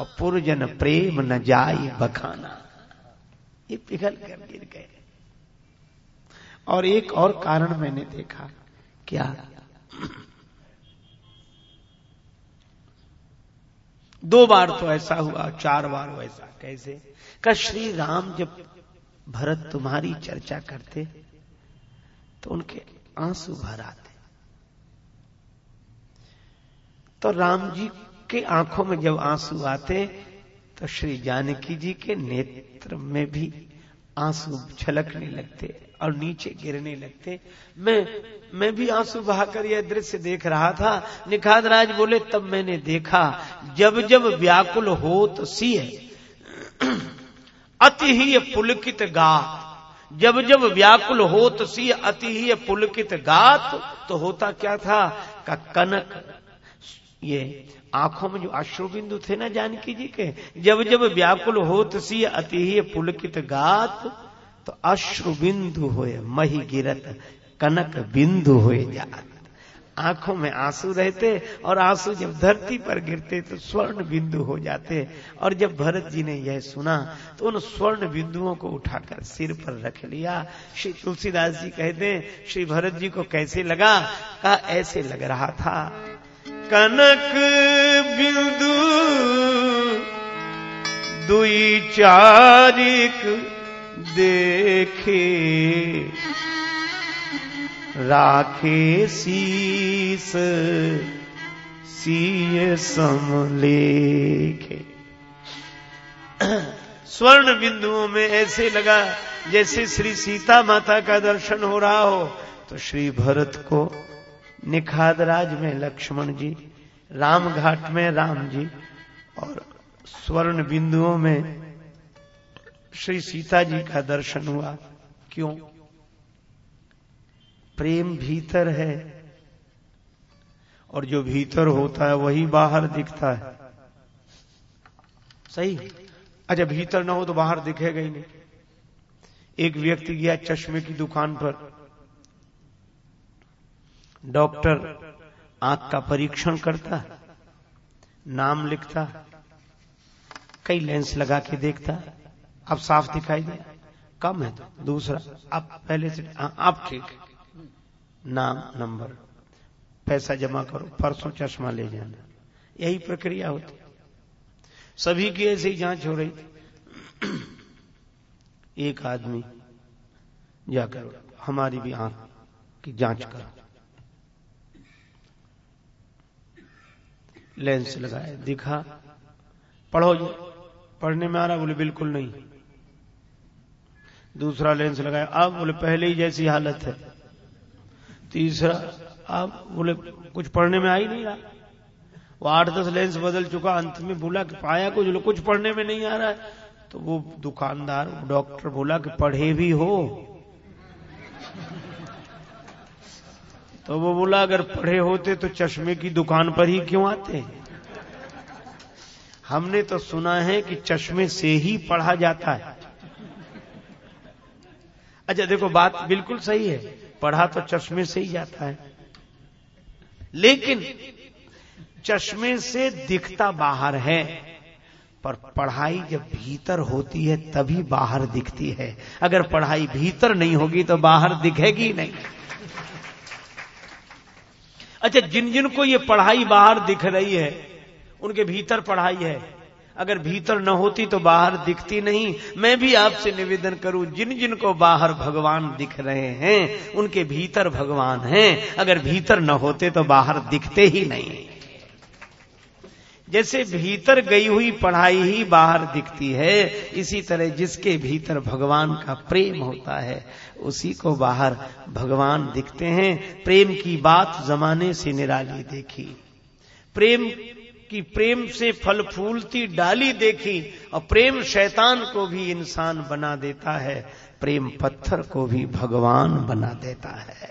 और पुरजन प्रेम न जाय बखाना। ये पिघल कर गिर गए। और एक और कारण मैंने देखा, क्या? दो बार तो ऐसा हुआ, चार बार वैसा। कैसे? का श्री राम जब भरत तुम्हारी चर्चा करते तो उनके आँसू भर आते। तो राम जी के आँखों में जब आँसू आते तो श्री जानकी जी के नेत्र में भी आँसू छलकने लगते और नीचे गिरने लगते। मैं मैं भी आँसू बहाकर यह दृश्य देख रहा था। निखाद राज बोले, तब मैंने देखा, जब जब व्याकुल हो तो सी अति ही पुलकित गात। जब जब व्याकुल हो तो सी अति ही पुलकित गात। तो होता क्या था? का कनक, ये आँखों में जो अश्रु बिंदु थे ना जानकी जी के, जब जब व्याकुल हो तो सी अति ही पुलकित गात तो अश्रु बिंदु होए, मही गिरत, कनक बिंदु हो जात। आँखों में आँसू रहते और आँसू जब धरती पर गिरते तो स्वर्ण बिंदु हो जाते। और जब भरत जी ने यह सुना तो उन स्वर्ण बिंदुओं को उठाकर सिर पर रख लिया। श्री तुलसीदास जी कहते श्री भरत जी को कैसे लगा? कहा ऐसे लग रहा था। कनक बिंदु, दुई चारिक देखे। राखे शीस सीय समलेखे स्वर्ण बिंदुओं में ऐसे लगा जैसे श्री सीता माता का दर्शन हो रहा हो तो श्री भरत को निखाद राज में लक्ष्मण जी राम घाट में राम जी और स्वर्ण बिंदुओं में श्री सीता जी का दर्शन हुआ। क्यों? प्रेम भीतर है और जो भीतर होता है वही बाहर दिखता है। सही? अच्छा भीतर ना हो तो बाहर दिखेगा ही नहीं। एक व्यक्ति गया चश्मे की दुकान पर डॉक्टर आँख का परीक्षण करता, नाम लिखता, कई लेंस लगा के देखता, अब साफ़ दिखाई दे, कम है तो दूसरा, अब पहले से आप ठीक नाम नंबर, पैसा जमा करो, परसों चश्मा ले जाना, यही प्रक्रिया होती। सभी की ऐसे ही जाँच हो रही थी। एक आदमी जाकर, हमारी भी आँख की जाँच करो। लेंस लगाए दिखा। पढ़ो जी। पढ़ने में आ रहा बोले, बिल्कुल नहीं। दूसरा लेंस लगाया, अब बोले, पहले ही जैसी हालत है। तीसरा, अब बोले, कुछ पढ़ने में आ ही नहीं रहा। वो आठ दस लेंस बदल चुका, अंत में बोला कि पाया कुछ, बोले, कुछ पढ़ने में नहीं आ रहा है। तो वो दुकानदार, डॉक्टर बोला कि पढ़े भी हो। तो वो बोला, अगर पढ़े होते तो चश्मे की दुकान पर ही क्यों आते? हमने तो सुना है कि चश्मे से ही पढ़ा जाता है। अच्छा देखो, बात बिल्कुल सही है। पढ़ा तो चश्मे से ही जाता है। लेकिन चश्मे से दिखता बाहर है, पर पढ़ाई जब भीतर होती है, तभी बाहर दिखती है। अगर पढ़ाई भीतर नहीं होगी तो बाहर दिखेगी नहीं। अच्छा जिन जिन को ये पढ़ाई बाहर दिख रही है, उनके भीतर पढ़ाई है। अगर भीतर न होती तो बाहर दिखती नहीं। मैं भी आपसे निवेदन करूँ, जिन जिन को बाहर भगवान दिख रहे हैं, उनके भीतर भगवान हैं। अगर भीतर न होते तो बाहर दिखते ही नहीं। जैसे भीतर गई हुई पढ़ाई ही बाहर दिखती है, इसी तरह जिसके भीतर भगवान का प्रेम होता है, उसी को बाहर भगवान दिखते हैं। प्रेम की बात जमाने से निराली देखी। प्रेम की प्रेम से फल फूलती डाली देखी, और प्रेम शैतान को भी इंसान बना देता है, प्रेम पत्थर को भी भगवान बना देता है।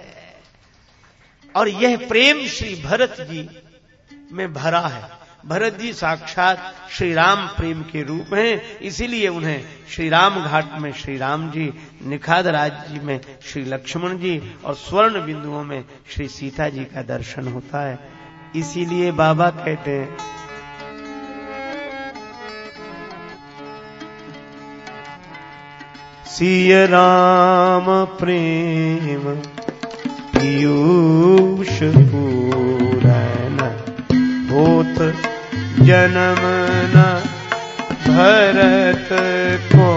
और यह प्रेम श्री भरत जी में भरा है। भरत जी साक्षात श्री राम प्रेम के रूप हैं, इसीलिए उन्हें श्री राम घाट में श्री राम जी निखाद राज जी में श्री लक्ष्मण जी और स्वर्ण बिंदुओं में श्री सीता जी का दर्शन होता है। इसीलिए बाबा कहते हैं, सिय राम प्रेम पीयूष पूरन होत जन्म न भरत को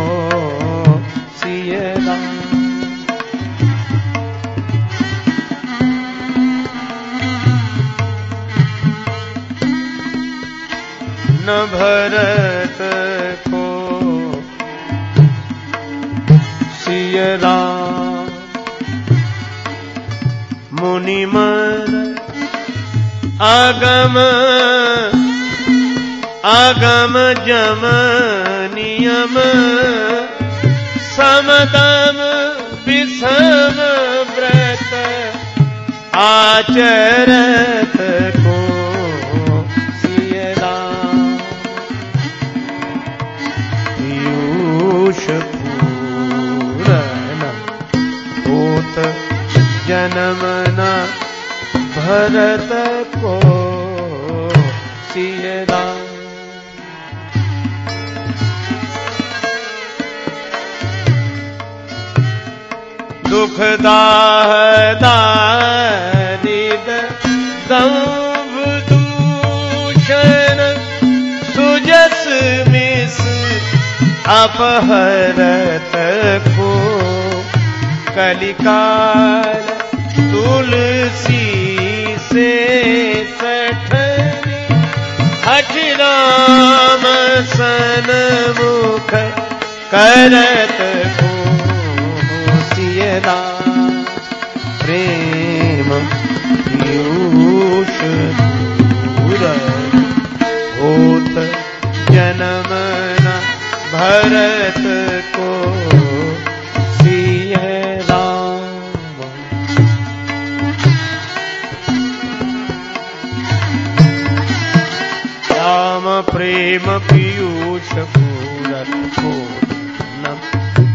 सियरा न भरत को सियरा मुनिमर आगम आगम जम नियम। समदम विषम व्रत। आचरत को पीयूष होत जनमना भरत को सियरा दुखदारिद दंभ दूषण सुजस मिस अपहरत को कलिकाल तुलसी से सठनी हठ सन मुख करत को सियरा प्रेम पीयूष होत जन्मना भरत को प्रेम पीयूष पूरत को नम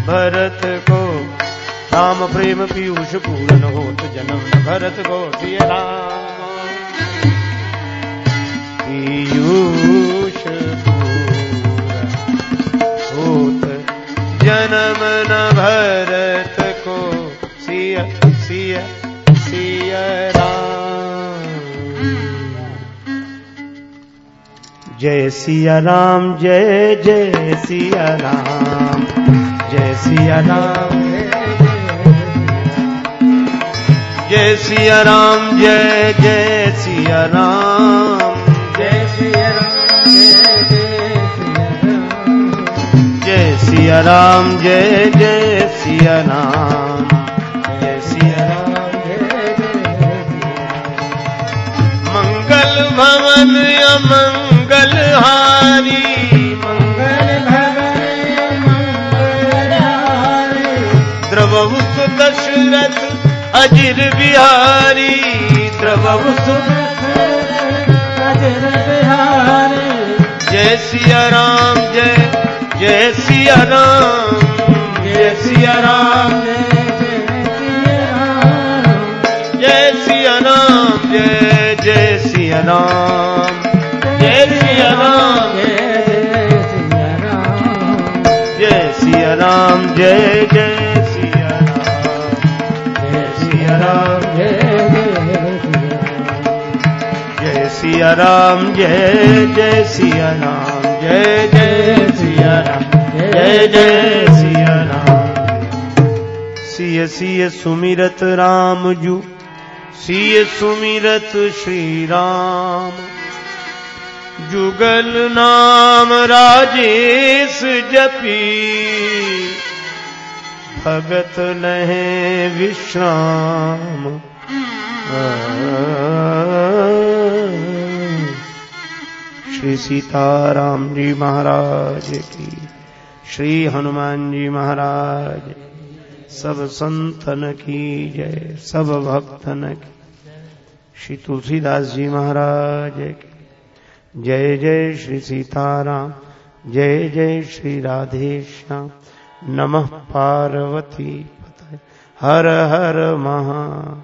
भरत को राम प्रेम पीयूष पूरन होत जन्म भरत सिय राम। पीयूष होत जन्म न भरत को सिय सिय सिय जय सिया राम, जय जय सिया राम। जय सिया राम। जय सिया राम जय जय सिया राम। जय सिया राम जय जय सिया राम। जय सिया राम जय जय सिया राम जय सिया राम। जय जय मंगल भवन अमंगल हारी। द्रवहुस अजर बिहारी जय सिया राम जय जय सिया राम। जय सिया राम जय सिया राम। जय सिया राम जय जय सिया राम। जय सिया राम जय सिया सिया राम जय जय सिया राम जय जय सिया राम जय जय सिया राम सिय सिय सुमिरत राम जू, सिय सुमिरत श्री राम जुगल नाम राजेश जपी, भगत लहे विश्राम। श्री सीताराम जी महाराज की। श्री हनुमान जी महाराज सब संतन की जय, सब भक्तन की। श्री तुलसीदास जी महाराज की। जय जय श्री सीताराम, जय जय श्री राधेश्याम। नमः पार्वती हर हर महा